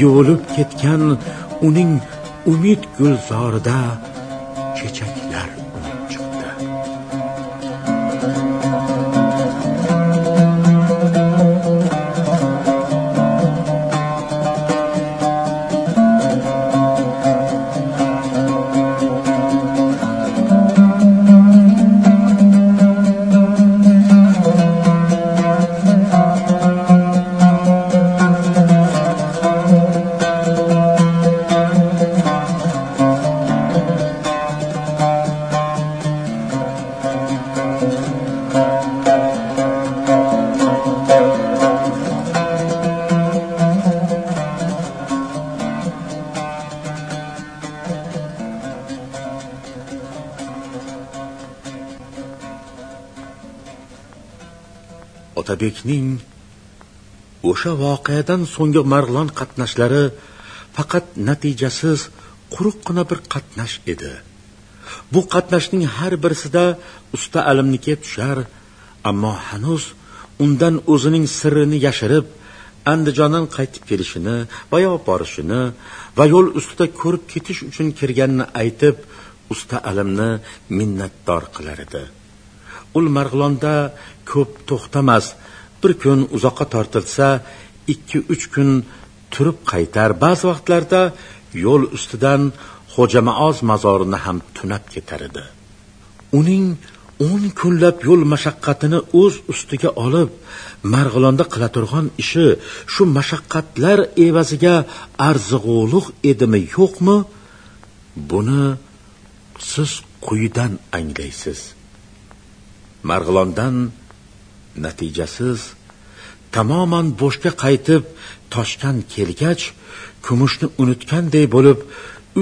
yuvilib ketgan uning umid gulzorida chechaklar otabekning o'sha voqeadan so'nggi marlon qatnashlari faqat natijasiz quruqqina bir qatnash edi. Bu qatnashning har birisida usta alimniki tushar ammo hanuz undan o'zining sirrini yashirib andijondan qaytib kelishini va yo borishini va yo'l ustida ko'rib ketish uchun kirganini aytib usta alimni minnatdor qilar edi. Ul marg'ilonda ko'p to'xtamas. Bir kun uzoqqa tortilsa ikki uch kun turib qaytar. Ba'zi vaqtlarda yo'l ustidan xo'ja maoz mazorini ham tunab ketar edi. Uning o'n kunlab yo'l mashaqqatini o'z ustiga olib marg'ilonda qila turgan ishi shu mashaqqatlar evaziga arzig'uliq edimi yo'qmi? Buni siz quyidan anglaysiz. Marg'ilondan natijasiz tamoman bo'shga qaytib toshkan kelgach kumushni unutganday bo'lib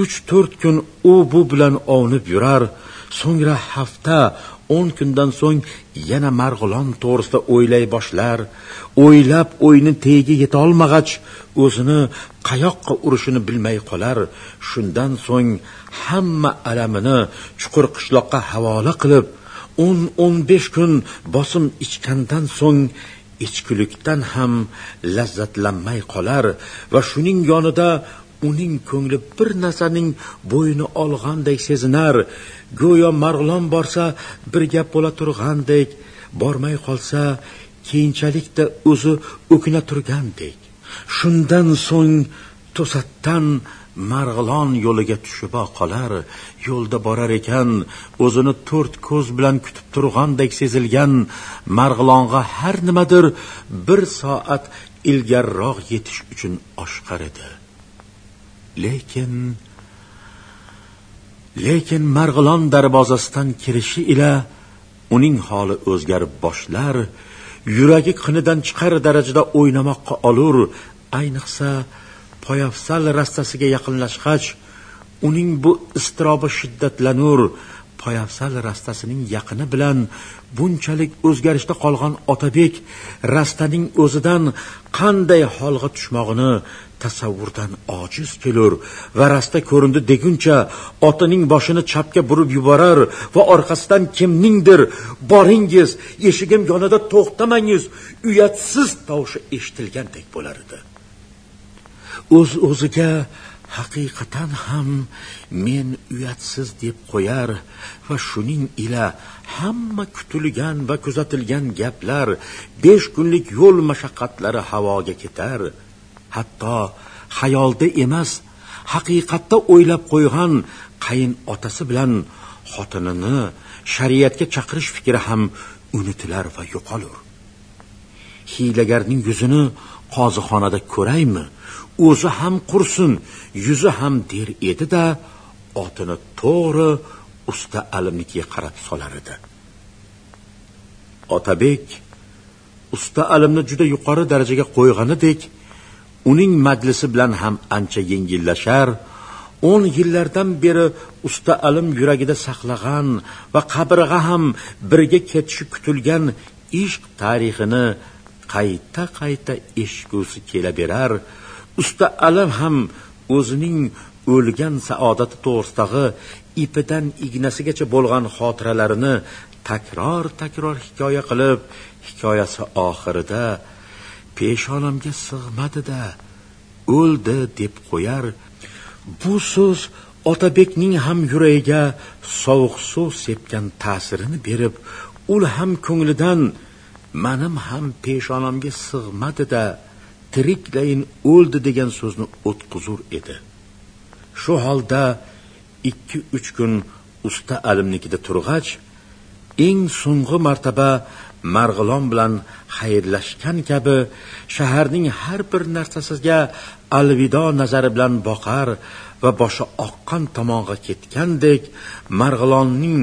uch to'rt kun u bu bilan ovunib yurar. So'ngra hafta o'n kundan so'ng yana marg'ilon to'g'risida o'ylay boshlar. O'ylab o'yni tagiga yetolmag'ach o'zini qayoqqa urishini bilmay qolar. Shundan so'ng hamma alamini chuqur qishloqqa havola qilib o'n o'n besh kun bosim ichgandan so'ng ichkilikdan ham lazzatlanmay qolar va shuning yonida uning ko'ngli bir narsaning bo'yni olgandek sezinar. Go'yo marg'ilon borsa bir gap bo'la turgandek bormay qolsa keyinchalikda o'zi o'kina turgandek. Shundan so'ng to'satdan marg'ilon yo'liga tushib qolar yo'lda borar ekan o'zini to'rt ko'z bilan kutib turgandek sezilgan marg'ilonga har nimadir bir soat ilgariroq yetish uchun oshqar edi. Lekin lekin marg'ilon darvozasidan kirishi ila uning holi o'zgarib boshlar yuragi qinidan chiqar darajada o'ynamoqqa olur ayniqsa poyafsal rastasiga yaqinlashgach uning bu iztirobi shiddatlanur. Poyafsal rastasining yaqini bilan bunchalik o'zgarishda qolgan otabek rastaning o'zidan qanday holga tushmog'ini tasavvurdan ojiz kelur va rasta ko'rindi deguncha otining boshini chapga burib yuborar va orqasidan kimningdir boringiz eshigim yonida to'xtamangiz uyatsiz tovushi eshitilgandek bo'lar edi. O'z uz o'ziga haqiqatan ham men uyatsiz deb qo'yar va shuning ila hamma kutilgan va kuzatilgan gaplar besh kunlik yo'l mashaqqatlari havoga ketar. Hatto xayolda emas haqiqatda o'ylab qo'ygan qayin otasi bilan xotinini shariatga chaqirish fikri ham unutilar va yo'qolur. Hiylagarning yuzini qozixonada ko'raymi? O'zi ham qursin yuzi ham der edi da otini to'g'ri usta alimnikiga qarab solar edi. Otabek usta alimni juda yuqori darajaga qo'yganidek uning majlisi bilan ham ancha yengillashar o'n yillardan beri usta alim yuragida saqlagan va qabrga ham birga ketishi kutilgan ishq tarixini qayta qayta eshitgusi kelaverar usta alim ham o'zining o'lgan saodati to'g'risidagi ipidan ignasigacha bo'lgan xotiralarini takror takror hikoya qilib hikoyasi oxirida peshonamga sig'madida o'ldi deb qo'yar. Bu so'z otabekning ham yuragiga sovuq suv sepgan ta'sirini berib u ham ko'nglidan manim ham peshonamga sig'madida tiriklayin o'ldi degan so'zni o'tqizur edi. Shu holda ikki uch kun usta alimnikida turg'ach eng so'nggi martaba marg'ilon bilan xayrlashgan kabi shaharning har bir narsasiga alvido nazari bilan boqar va boshi oqqan tomonga ketgandek marg'ilonning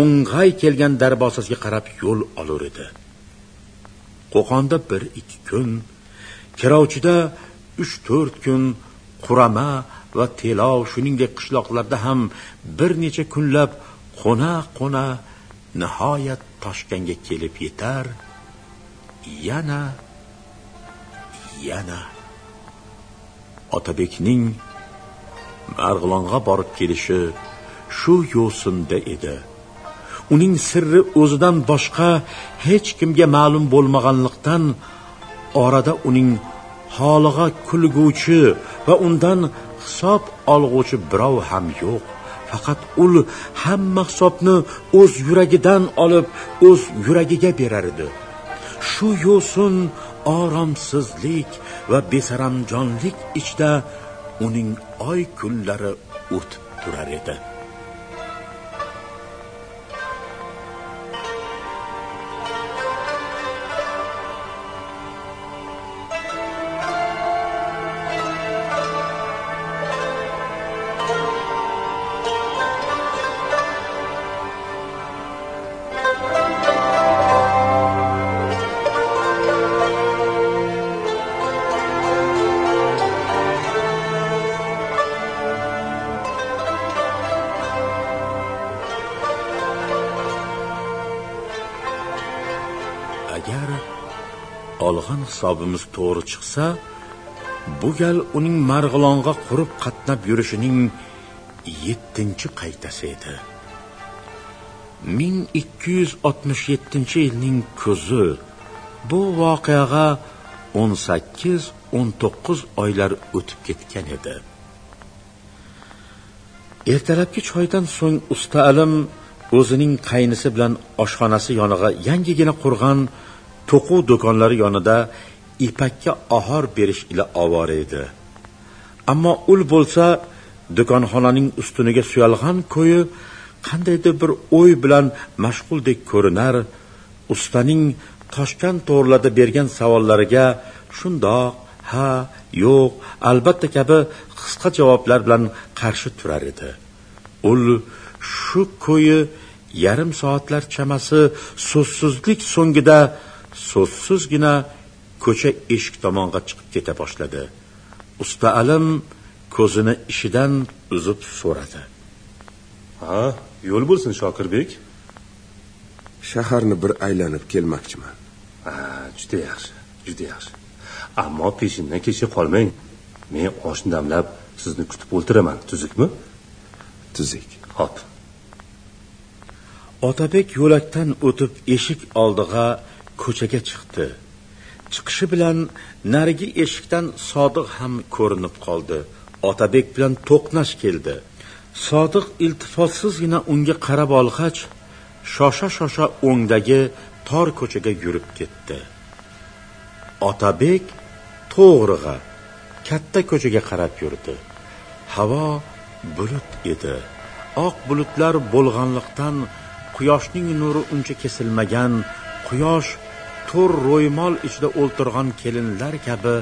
o'ng'ay kelgan darvozasiga qarab yo'l olur edi. Qo'qonda bir ikki kun kirovchida uch to'rt kun qurama va telov shuningdek qishloqlarda ham bir necha kunlab qo'na qo'na nihoyat toshkentga kelib yetar yana yana. Otabekning marg'ilonga borib kelishi shu yo'sinda edi. Uning sirri o'zidan boshqa hech kimga ma'lum bo'lmaganlikdan orada uning holiga kulguvchi va undan hisob olg'uvchi birov ham yo'q. Faqat ul hamma hisobni o'z yuragidan olib o'z yuragiga berar edi. Shu yo'sin oromsizlik va besaramjonlik ichida uning oy kunlari o'tib turar edi. Qilgan hisobimiz to'g'ri chiqsa bu gal uning marg'ilonga qurib qatnab yurishining yettinchi qaytasi edi. ming ikki yuz oltmish yettinchi yilning kuzi bu voqeaga o'n sakkiz o'n to'qqiz oylar o'tib ketgan edi. Ertalabki choydan so'ng usta alim o'zining qaynisi bilan oshxonasi yonig'a yangigina qurgan to'quv do'konlari yonida ipakka ohor berish ila ovora edi. Ammo ul bo'lsa do'konxonaning ustuniga suyalg'an ko'yi qandaydir bir o'y bilan mashg'uldek ko'rinar. Ustaning toshkan to'g'rilarda bergan savollariga shundoq ha yo'q albatta kabi qisqa javoblar bilan qarshi turar edi. Ul shu ko'yi yarim soatlar chamasi so'zsizlik so'ngida so'zsizgina ko'cha eshik tomonga chiqib keta boshladi. Usta alim ko'zini ishidan uzib so'radi. Ha yo'l bo'lsin shokirbek. Shaharni bir aylanib kelmoqchiman. Ha juda yaxshi juda yaxshi. Ammo peshindan kechga qolmang. Men oshni damlab sizni kutib o'tiraman tuzukmi? Tuzuk hop. Otabek yo'lakdan o'tib eshik oldig'a ko'chaga chiqdi. Chiqishi bilan narigi eshikdan sodiq ham ko'rinib qoldi. Otabek bilan to'qnash keldi. Sodiq iltifotsizgina unga qarab olg'ach shosha shosha o'ngdagi tor ko'chaga yurib ketdi. Otabek to'g'rig'a katta ko'chaga qarab yurdi. Havo bulut edi. Oq bulutlar bo'lganlikdan quyoshning nuri uncha kesilmagan quyosh to'r ro'ymol ichida o'ltirgan kelinlar kabi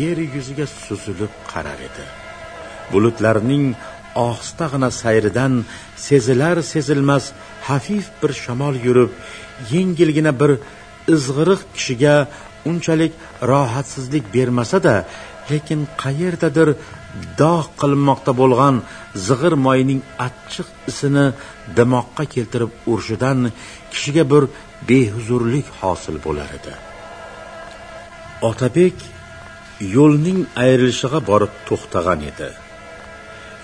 yer yuziga suzilib qarar edi. Bulutlarning ohistagina sayridan sezilar sezilmas hafif bir shamol yurib yengilgina bir izg'iriq kishiga unchalik rohatsizlik bermasa-da, lekin qayerdadir dog' qilinmoqda bo'lgan zig'ir moyining achchiq isini dimoqqa keltirib urishidan kishiga bir behuzurlik hosil bo'lar edi. Otabek yo'lning ayrilishiga borib to'xtagan edi.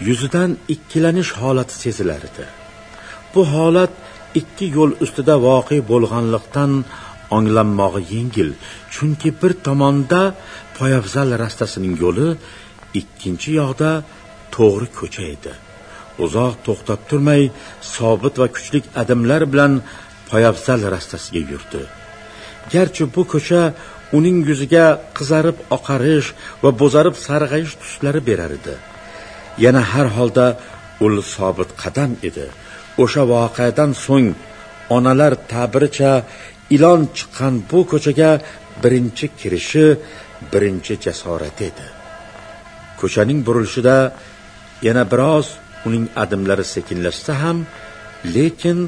Yuzidan ikkilanish holati sezilar edi. Bu holat ikki yo'l ustida voqe bo'lganlikdan onglanmog'i yengil chunki bir tomonda poyafzal rastasining yo'li ikkinchi yoqda to'g'ri ko'cha edi. Uzoq to'xtab turmay sobit va kuchli adimlar bilan poyabzal rastasiga yurdi. Garchi bu ko'cha uning yuziga qizarib oqarish va bo'zarib sarg'ayish tuslari berar edi. Yana har holda ul sobit qadam edi. O'sha voqeadan so'ng onalar ta'biricha ilon chiqqan bu ko'chaga birinchi kirishi birinchi jasorati edi. Ko'chaning burilishida yana biroz uning adimlari sekinlashsa ham lekin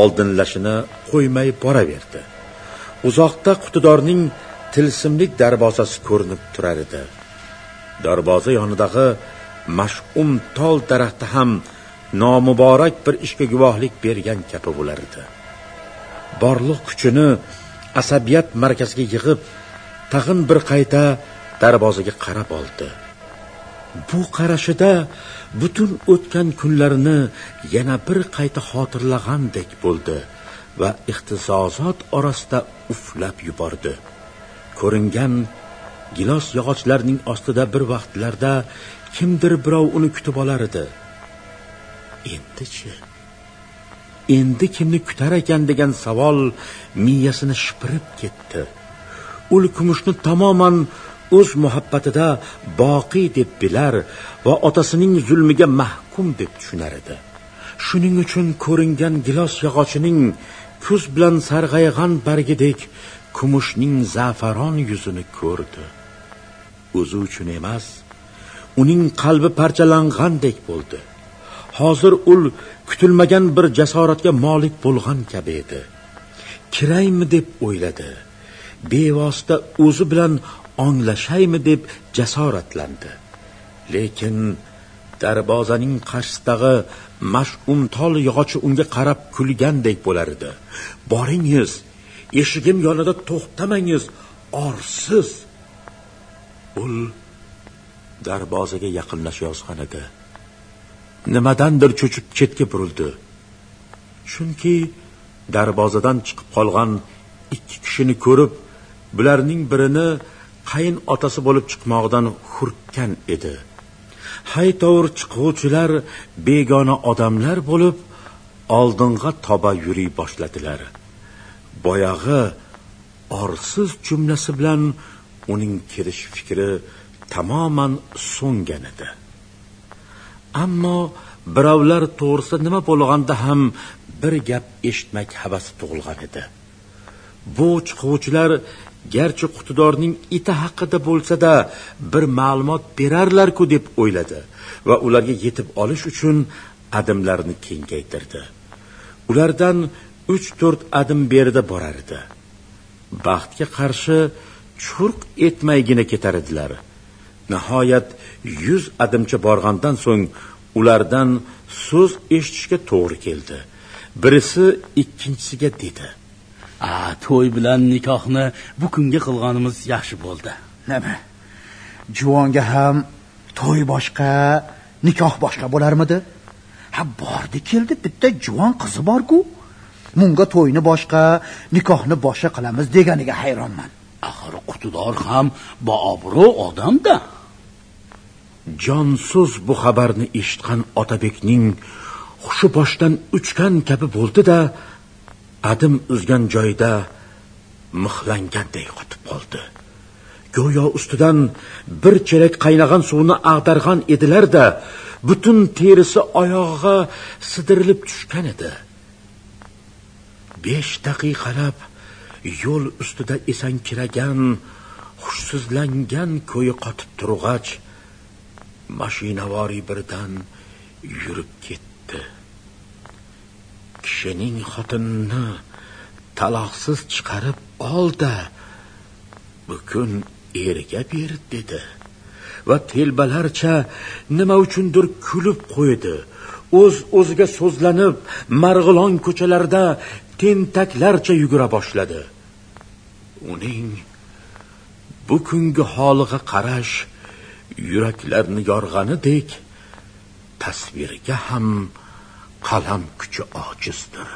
oldinlashini qo'ymay boraverdi. Uzoqda qutidorning tilsimlik darvozasi ko'rinib turar edi. Darvoza yonidagi mash'um tol daraxti ham nomuborak bir ishga guvohlik bergan kabi bo'lar edi. Borliq kuchini asabiyat markaziga yig'ib tag'in bir qayta darvozaga qarab oldi. Bu qarashida butun o'tgan kunlarini yana bir qayta xotirlagandek bo'ldi va ihtizozot orasida uflab yubordi. Ko'ringan gilos yog'ochlarning ostida bir vaqtlarda kimdir birov uni kutib olar edi. Endichi endi kimni kutar ekan degan savol miyasini shipirib ketdi. Ul kumushni tamoman o'z muhabbatida boqiy deb bilar va otasining zulmiga mahkum deb tushunar edi. Shuning uchun ko'ringan gilos yog'ochining kuz bilan sarg'aygan bargidek kumushning zafaron yuzini ko'rdi. O'zi uchun emas uning qalbi parchalangandek bo'ldi. Hozir ul kutilmagan bir jasoratga molik bo'lgan kabi edi. Kiraymi deb o'yladi. Bevosita o'zi bilan onglashaymi deb jasoratlandi. Lekin darvozaning qarshisidagi mash'um tol yog'ochi unga qarab kulgandek bo'lar edi. Boringiz eshigim yonida to'xtamangiz orsiz. Ul darvozaga yaqinlashayotgan edi. Nimadandir cho'chib chetga burildi. Chunki darvozadan chiqib qolgan ikki kishini ko'rib bularning birini qayin otasi bo'lib chiqmog'idan hurkkan edi. Haytovur chiquvchilar begona odamlar bo'lib oldinga toba yuriy boshladilar. Boyag'i orsiz jumlasi bilan uning kelish fikri tamoman so'ngan edi. Ammo birovlar to'g'risida nima bo'lganda ham bir gap eshitmak havasi tug'ilgan edi. Bu chiquvchilar garchi qutidorning iti haqida bo'lsa-da bir ma'lumot berarlar-ku deb o'yladi va ularga yetib olish uchun adimlarini kengaytirdi. Ulardan uch to'rt adim berida borar edi. Baxtga qarshi churq etmaygina ketar edilar. Nihoyat 100 adimcha borgandan so'ng ulardan so'z eshitishga to'g'ri keldi. Birisi ikkinchisiga dedi. To'y bilan nikohni bu kunga qilganimiz yaxshi bo'ldi. Nima? Juvonga ham to'y boshqa nikoh boshqa bo'larmidi? Ha bordi keldi bitta juvon qizi borku. Munga to'yni boshqa nikohni boshqa qilamiz deganiga hayronman. Axir qutidor ham baobro' odamda. Jonso'z bu xabarni eshitgan otabekning hushi boshdan uchgan kabi bo'ldi da adim uzgan joyida mixlanganday qotib qoldi go'yo ustidan bir chelak qaynagan suvni ag'dargan edilar-da, butun terisi oyog'iga sidirilib tushgan edi. 5 daqiqalab yo'l ustida esankiragan, xushsizlangan ko'yi qotib turg'ach, mashinavoriy birdan yurib ketdi kishining xotinini taloqsiz chiqarib olda bukun eriga ber dedi. Va telbalarcha nima uchundir kulib qo'ydi. O'z o'ziga so'zlanib marg'ilon ko'chalarida tentaklarcha yugura boshladi. Uning bu kungi holiga qarash yuraklarni yorg'anidek tasvirga ham kalan küçü acizdir.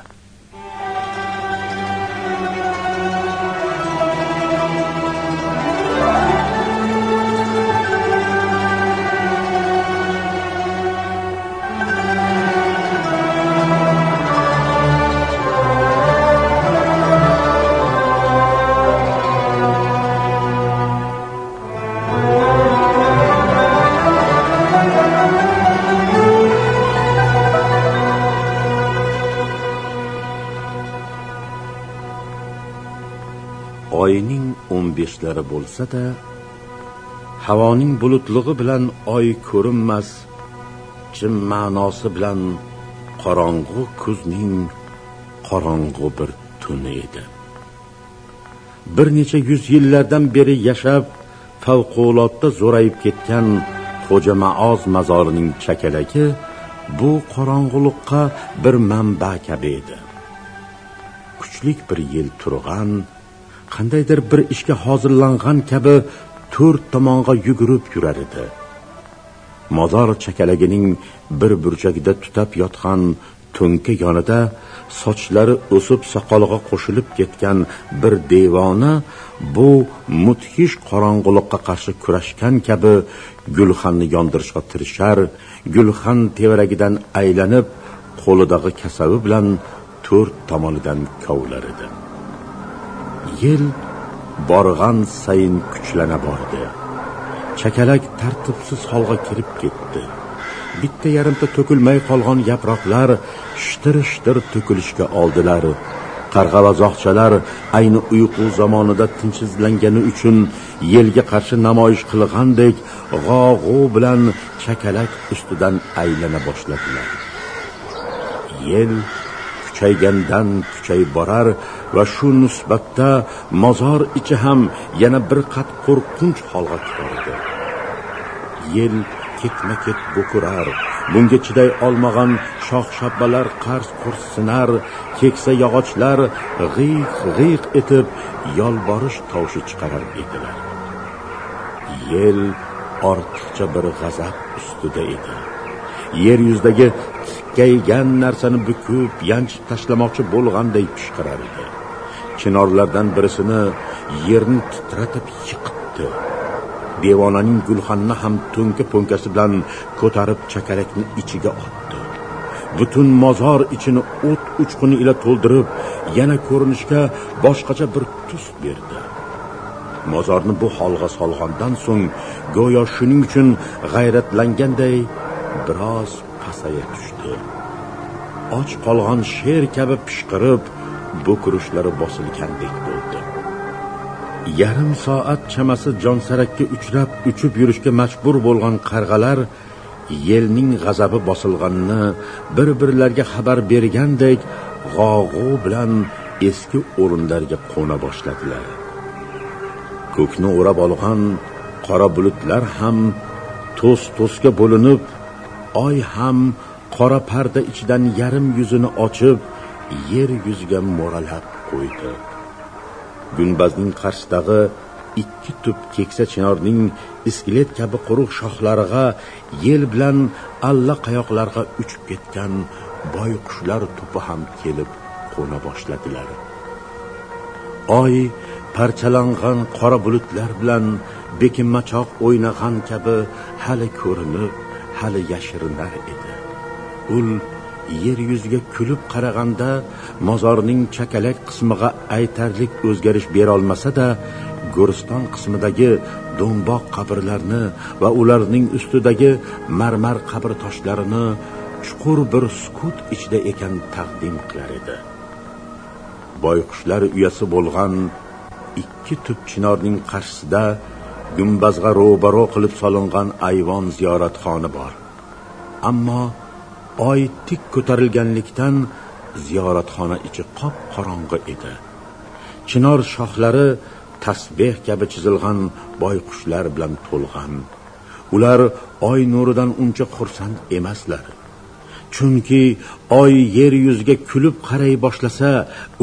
Beshlari bo'lsa da havoning bulutlig'i bilan oy ko'rinmas chin ma'nosi bilan qorong'u kuzning qorong'u bir tuni edi. Bir necha yuz yillardan beri yashab favqulodda zo'rayib ketgan xo'ja maoz mazorining chakalagi bu qorong'uliqqa bir manba kabi edi. Kuchlik bir yil turg'an qandaydir bir ishga hozirlangan kabi to'rt tomonga yugurib yurar edi. Mozor chakalagining bir burchagida tutab yotgan to'nka yonida sochlari o'sib soqolga qo'shilib ketgan bir devona bu mudhish qorong'uliqqa qarshi kurashgan kabi gulxanni yondirishga tirishar gulxan tevaragidan aylanib qo'lidagi kasavi bilan to'rt tomonidan kovlar edi. Yel borg'an sayin kuchlana bordi. Chakalak tartibsiz holga kirib ketdi. Bitta yarimta to'kilmay qolgan yaproqlar shitir shitir to'kilishga oldilar. Qarg'a va zog'chalar ayni uyqu zamonida tinchsizlangani uchun yelga qarshi namoyish qilgandek g'og'u bilan chakalak ustidan aylana boshladilar. Yel kuchaygandan kuchayib borar va shu nisbatda mozor ichi ham yana bir qat qo'rqinch holga tushar yel ketma ket bo'kirar bunga chiday olmagan shox shabbalar qars qurs sinar keksa yog'ochlar g'iyq g'iyq etib yolborish tovushi chiqarar edilar. Yel ortiqcha bir g'azab ustida edi. Yer yuzidagi tikkaygan narsani bukib yanchib tashlamoqchi bo'lganday pishqirar edi. Chinorlardan birisini yerni titratib yiqitdi. Devonaning gulxanni ham to'nka po'nkasi bilan ko'tarib chakalakni ichiga otdi. Butun mozor ichini o't uchquni ila to'ldirib yana ko'rinishga boshqacha bir tus berdi. Mozorni bu holga solgandan so'ng go'yo shuning uchun g'ayratlanganday biroz pasaya tushdi. Och qolgan sher kabi pishqirib bo'kirishlari bosilgandek bo'ldi. Yarim soat chamasi jonsarakka uchrab uchib yurishga majbur bo'lgan qarg'alar yelning g'azabi bosilganini bir birlariga xabar bergandek g'og'u bilan eski o'rinlarga qo'na boshladilar. Ko'kni o'rab olgan qora bulutlar ham to's to'sga bo'linib oy ham qora parda ichidan yarim yuzini ochib yer yuziga mo'ralab qo'ydi. Gumbazning qarshidagi ikki tup keksa chinorning iskelet kabi quruq shoxlariga yel bilan alla qayoqlarga uchib ketgan boy qushlar to'pi ham kelib qo'na boshladilar. Oy parchalangan qora bulutlar bilan bekinmachoq o'ynagan kabi hali ko'rinib hali yashirinar edi. Ul yer yuziga kulib qaraganda mozorning chakalak qismiga aytarlik o'zgarish berolmasa da go'riston qismidagi do'mboq qabrlarni va ularning ustidagi marmar qabr toshlarini chuqur bir sukut ichida ekan taqdim qilar edi. Boyqushlar uyasi bo'lgan ikki tup chinorning qarshisida gumbazga ro'baro qilib solingan ayvon ziyoratxoni bor. Ammo oy tik ko'tarilganlikdan ziyoratxona ichi qop qorong'i edi. Chinor shoxlari tasbeh kabi chizilgan boyqushlar bilan to'lg'an. Ular oy nuridan uncha xursand emaslar. Chunki oy yer yuziga kulib qaray boshlasa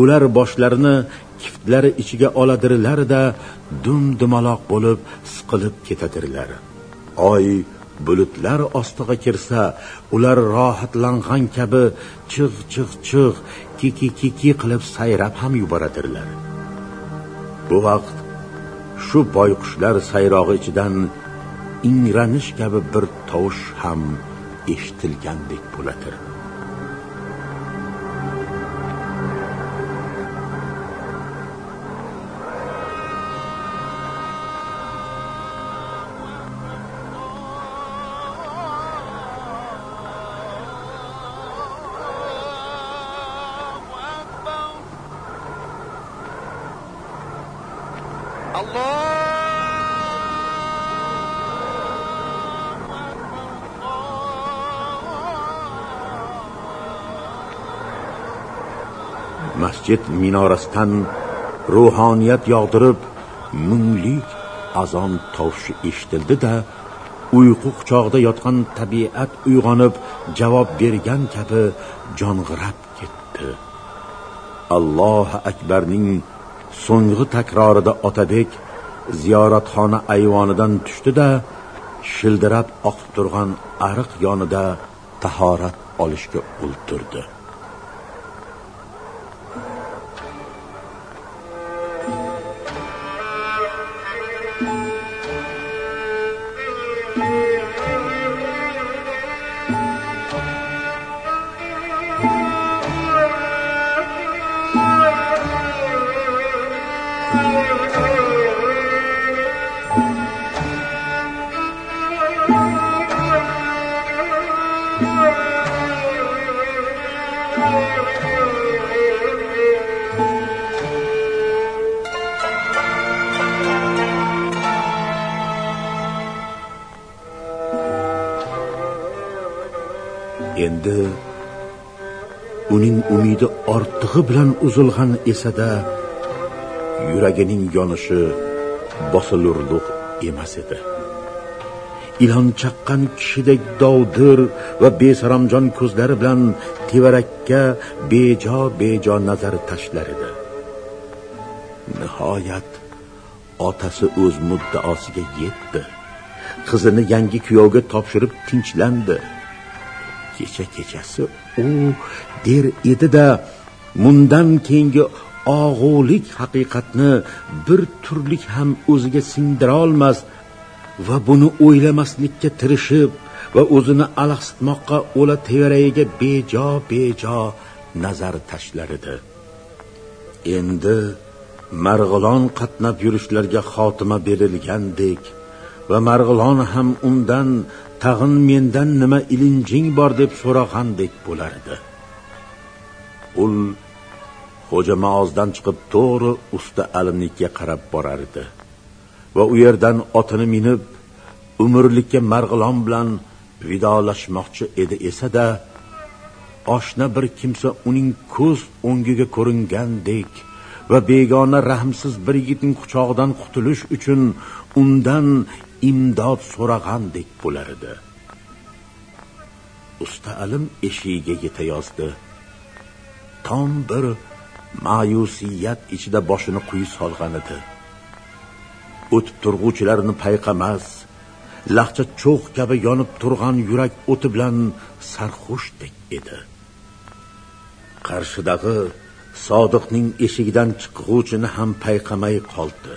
ular boshlarini kiftlari ichiga oladirlarda dum dumaloq bo'lib siqilib ketadirlar. Oy bulutlar ostiga kirsa ular rohatlangan kabi chiq chiq chiq kiki kiki qilib sayrab ham yuboradirlar. Bu vaqt shu boyqushlar sayrog'i ichidan ingranish kabi bir tovush ham eshitilgandek bo'ladir. Masjid minorasidan ruhoniyat yog'dirib munglik azon tovushi eshitildi da uyqu quchog'ida yotgan tabiat uyg'onib javob bergan kabi jong'irab ketdi. Allohu akbarning so'nggi takrorida otabek ziyoratxona ayvonidan tushdi da shildirab oqib turgan ariq yonida tahorat olishga o'ltirdi ortig'i bilan uzilgan esada yuragining yonishi bosilurluq emas edi. Ilon chaqqan kishidek dovdir va besaramjon ko'zlari bilan tevarakka bejo bejo nazar tashlar edi. Nihoyat otasi o'z muddaosiga yetdi. Qizini yangi kuyovga topshirib tinchlandi kecha kechasi u der edi-da mundan keyingi og'ulik haqiqatni bir turlik ham o'ziga singdira olmas va buni o'ylamaslikka tirishib va o'zini alahsitmoqqa o'la tevaragiga bejo bejo nazar tashlar edi endi marg'ilon qatnab yurishlarga xotima berilgandek va marg'ilon ham undan tag'in mendan nima ilinjing bor deb so'ragandek bo'lardi. Ul xo'ja maozdan chiqib to'g'ri usta alimnikka qarab borar edi. Va u yerdan otini minib umrlikka marg'ilon bilan vidolashmoqchi edi esa da oshna bir kimsa uning ko'z o'ngiga ko'ringandek va begona rahmsiz bir yigitning quchog'idan qutulish uchun undan imdod so'ragandek bo'lar edi. Usta alim eshigiga yetayozdi tom bir ma'yusiyat ichida boshini quyi solgan edi o'tib turg'uvchilarni payqamas lahcha cho'g' kabi yonib turgan yurak o'ti bilan sarxushdek edi. Qarshidagi sodiqning eshigidan chiqg'uvchini ham payqamay qoldi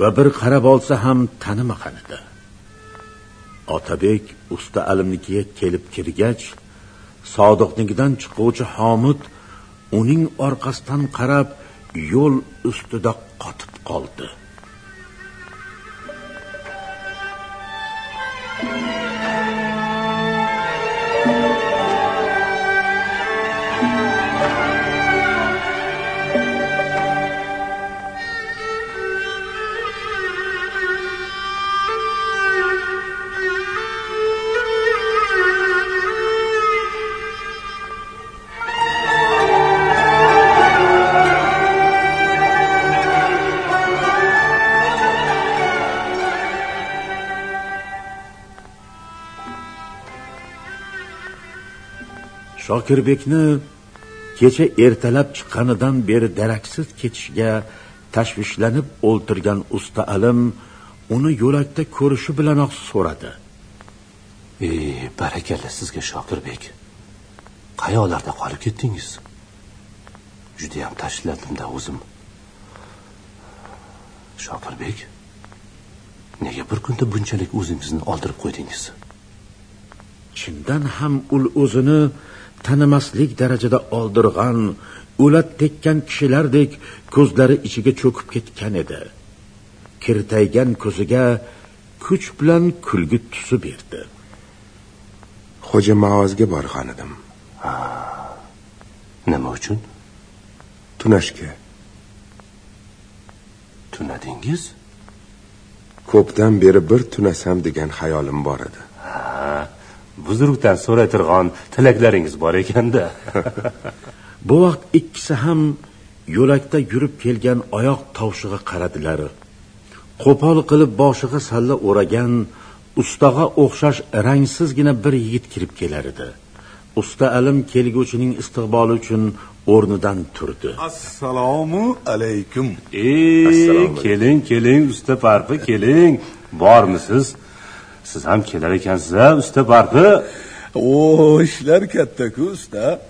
va bir qarab olsa ham tanimagan edi. Otabek usta alimnikiga kelib kirgach sodiqnikidan chiquvchi homid uning orqasidan qarab yo'l ustida qotib qoldi. Shokirbekni kecha ertalab chiqqanidan beri daraksiz ketishiga tashvishlanib o'ltirgan usta alim uni yo'lakda ko'rishi bilanoq so'radi. Ey barakalla sizga shokirbek qayoqlarda qolib ketdingiz? Judayam tashvishlandimda o'zim. Shokirbek nega bir kunda bunchalik o'zingizni oldirib qo'ydingiz? Chindan ham ul o'zini tanimaslik darajada oldirg'an o'lat tekkan kishilardek ko'zlari ichiga cho'kib ketgan edi. Kirtaygan ko'ziga kuch bilan kulgi tusi berdi xo'ja maozga borgan edim. Nima uchun? Tunashga. Tunadingiz? Ko'pdan beri bir tunasam degan xayolim bor edi. Ha buzrukdan so'raytirg'on tilaklaringiz bor ekanda. Bu vaqt ikkisi ham yo'lakda yurib kelgan oyoq tovshig'i qaradilar. Qo'pol qilib boshiga salla o'ragan ustaga o'xshash rangsizgina bir yigit kirib kelar edi. Usta alim kelguvchining istiqboli uchun o'rnidan turdi. Assalomu alaykum. Ey keling keling usta parpi keling. Bormisiz siz ham kelar ekansiz a usta parpi o ishlar katta-ku usta.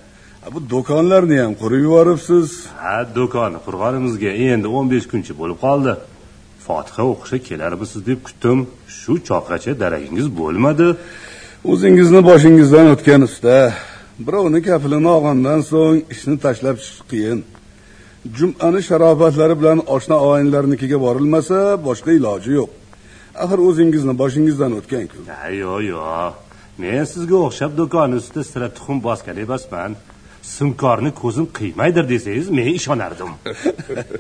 Bu do'konlarni ham qurib yuboribsiz. Ha do'konni qurg'onimizga endi 15 kuncha bo'lib qoldi. Fotiha o'qishga kelarmisiz deb kutdim. Shu choqqacha daragingiz bo'lmadi. O'zingizni boshingizdan o'tgan usta. Birovni kafilini olgandan so'ng ishni tashlab chiqish qiyin. Jumani sharofatlari bilan oshna og'aynilarnikiga borilmasa boshqa iloji yo'q axir o'zingizni boshingizdan o'tgan-ku. Yo'q yo'q men sizga o'xshab do'konni ustida sira tuxum bosgan emasman. Simkorni ko'zim qiymaydir desangiz men ishonardim.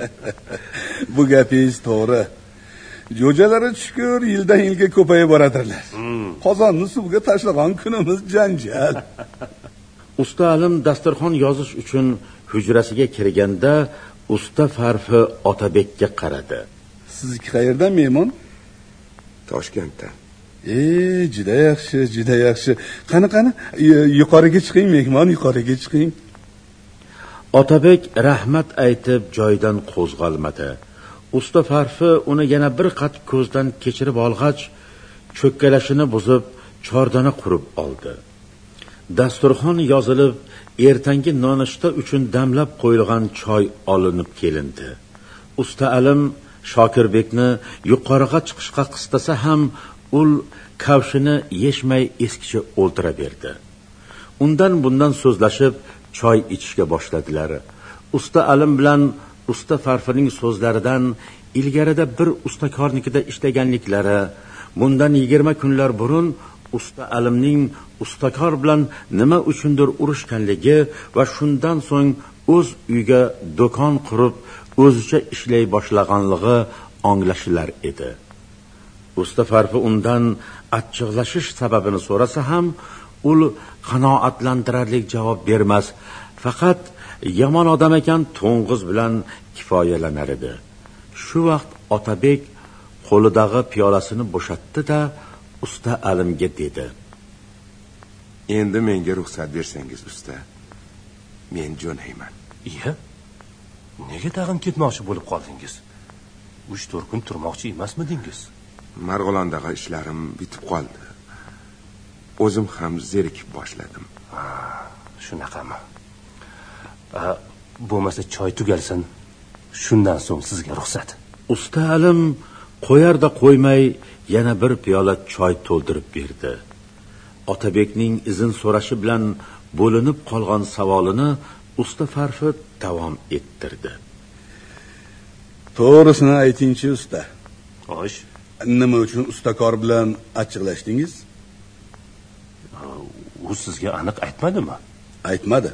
Bu gapingiz to'g'ri. Jo'jalari chukur yildan yilga ko'payib boradilar qozonni suvga tashlagan kunimiz janjal. Usta alim dasturxon yozish uchun hujrasiga kirganda usta farfi otabekka qaradi. Sizniki qayerdan mehmon toshkentdan e juda yaxshi juda yaxshi. Qani qani yuqoriga chiqing mehmon yuqoriga chiqing. Otabek rahmat aytib joyidan qo'zg'almadi. Usta farfi uni yana bir qat ko'zdan kechirib olg'ach cho'kkalashini buzib chordana qurib oldi. Dasturxon yozilib ertangi nonushta uchun damlab qo'yilgan choy olinib kelindi. Usta alim shokirbekni yuqoriga chiqishga qistasa ham ul kavshini yechmay eskicha o'ltira berdi undan bundan so'zlashib choy ichishga boshladilar. Usta alim bilan usta farfining so'zlaridan ilgarida bir ustakornikida ishlaganliklari bundan yigirma kunlar burun usta alimning ustakor bilan nima uchundir urushganligi va shundan so'ng o'z uyiga do'kon qurib o'zicha ishlay boshlaganligi anglashilar edi. Usta farfi undan achchiqlashish sababini so'rasa ham u qanoatlantirarli javob bermas faqat yomon odam ekan to'ng'iz bilan kifoyalanar edi shu vaqt otabek qo'lidagi piyolasini bo'shatdi da usta alimga dedi. Endi menga ruxsat bersangiz usta men jo'nayman. Iya nega tag'in ketmoqchi bo'lib qoldingiz? Uch to'rt kun turmoqchi emasmidingiz? Marg'ilondagi ishlarim bitib qoldi. O'zim ham zerikib boshladim. Shunaqami? Bo'lmasa choy tugalsin. Shundan so'ng sizga ruxsat. Usta alim qo'yarda qo'ymay yana bir piyola choy to'ldirib berdi. Otabekning izn so'rashi bilan bo'linib qolgan savolini usta farfi davom ettirdi. To'g'risini aytingchi usta. Xo'sh. Nima uchun ustakor bilan achchiqlashdingiz? U sizga aniq aytmadimi? Aytmadi.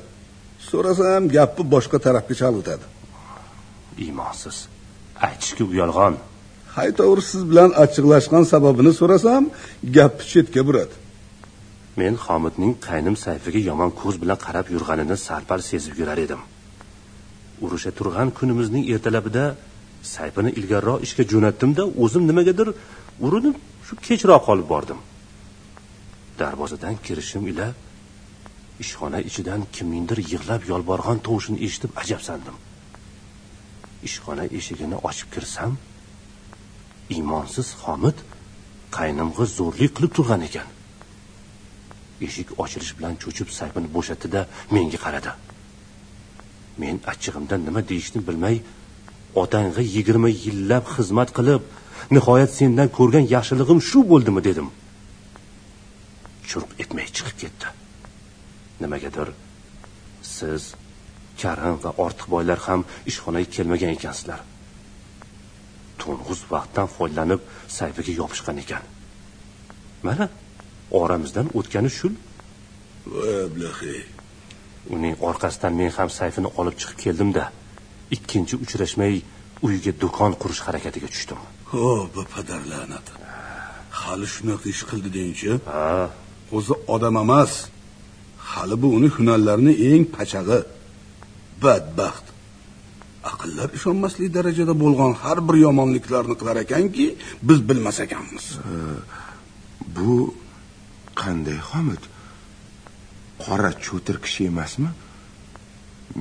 So'rasam gapni boshqa tarafga chalg'itadi. Iymonsiz. Aytishga uyalg'on haytovur siz bilan achchiqlashgan sababini so'rasam gapni chetga buradi men homidning qaynim sayfiga yomon ko'z bilan qarab yurganini sarpar sezib yurar edim. Urusha turgan kunimizning ertalabida sayfini ilgariroq ishga jo'natdimda o'zim nimagadir urinib shu kechroq qolib bordim. Darvozadan kirishim ila ishxona ichidan kimningdir yig'lab yolborgan tovushini eshitib ajabsandim. Ishxona eshigini ochib kirsam iymonsiz xomid qaynimg'a zo'rlik qilib turgan ekan. Eshik ochilish bilan cho'chib sayfini bo'shatdida menga qaradi. Men achchig'imdan nima deyishni bilmay otangga yigirma yillab xizmat qilib nihoyat sendan ko'rgan yaxshilig'im shu bo'ldimi dedim. Churq etmay chiqib ketdi. Nimagadir siz karim va ortiqboylar ham ishxonaga kelmagan ekansizlar. To'ng'iz vaqtdan foydalanib sayfiga yopishgan ekan. Mana oramizdan o'tgani shul. Ablahi uning orqasidan men ham sayfini olib chiqib keldimda. Ikkinchi uchrashmay uyiga do'kon qurish harakatiga tushdim. Ho'p padar la'nat hali shunaqa ish qildi dengchi ha. O'zi odam emas. Hali bu uni hunarlarini eng pachag'i. Badbaxt. Aqllar ishonmaslik darajada bo'lgan har bir yomonliklarni qilar ekanki biz bilmas ekanmiz. Bu qanday homid qora cho'tir kishi emasmi?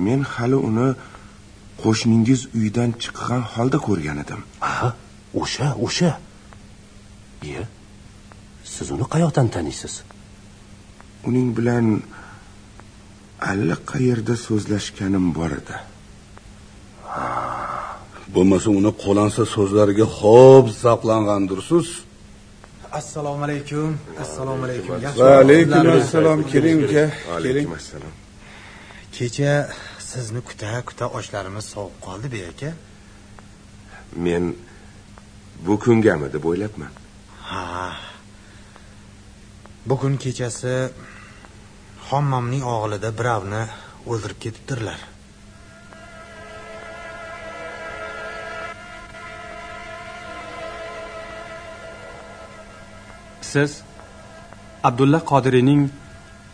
Men hali uni qo'shningiz uydan chiqqan holda ko'rgan edim. Ha o'sha o'sha. Iye siz uni qayoqdan taniysiz? Uning bilan allaqayerda so'zlashganim bor edi. Bo'lmasa uni qo'lansa so'zlariga xo'p zavqlangandirsiz assalomu alaykum assalomu alaykum. Va alaykum assalom keling uka keling. Assalom kecha sizni kuta kuta oshlarimiz sovib qoldi bek aka men bu kungami deb o'ylabman. Ha. Bugun kechasi hammomning og'ilida birovni o'ldirib ketibdirlar siz abdulla qodiriyning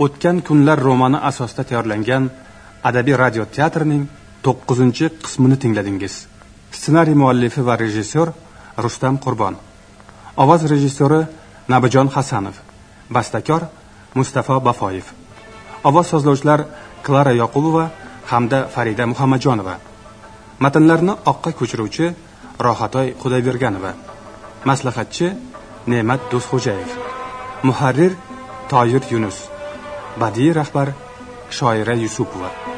o'tgan kunlar romani asosida tayyorlangan adabiy radio teatrining to'qqizinchi qismini tingladingiz. Ssenariy muallifi va rejissyor rustam qurbon. Ovoz rejissyori nabijon hasanov. Bastakor mustafo bafoyev. Ovoz sozlovchilar klara yoqubova hamda farida muhammadjonova. Matnlarni oqqa ko'chiruvchi rohatoy xudoyberganova maslahatchi نعمت دوست خوجایف محرر تایر یونس بدی رهبر شاعر یوسف بود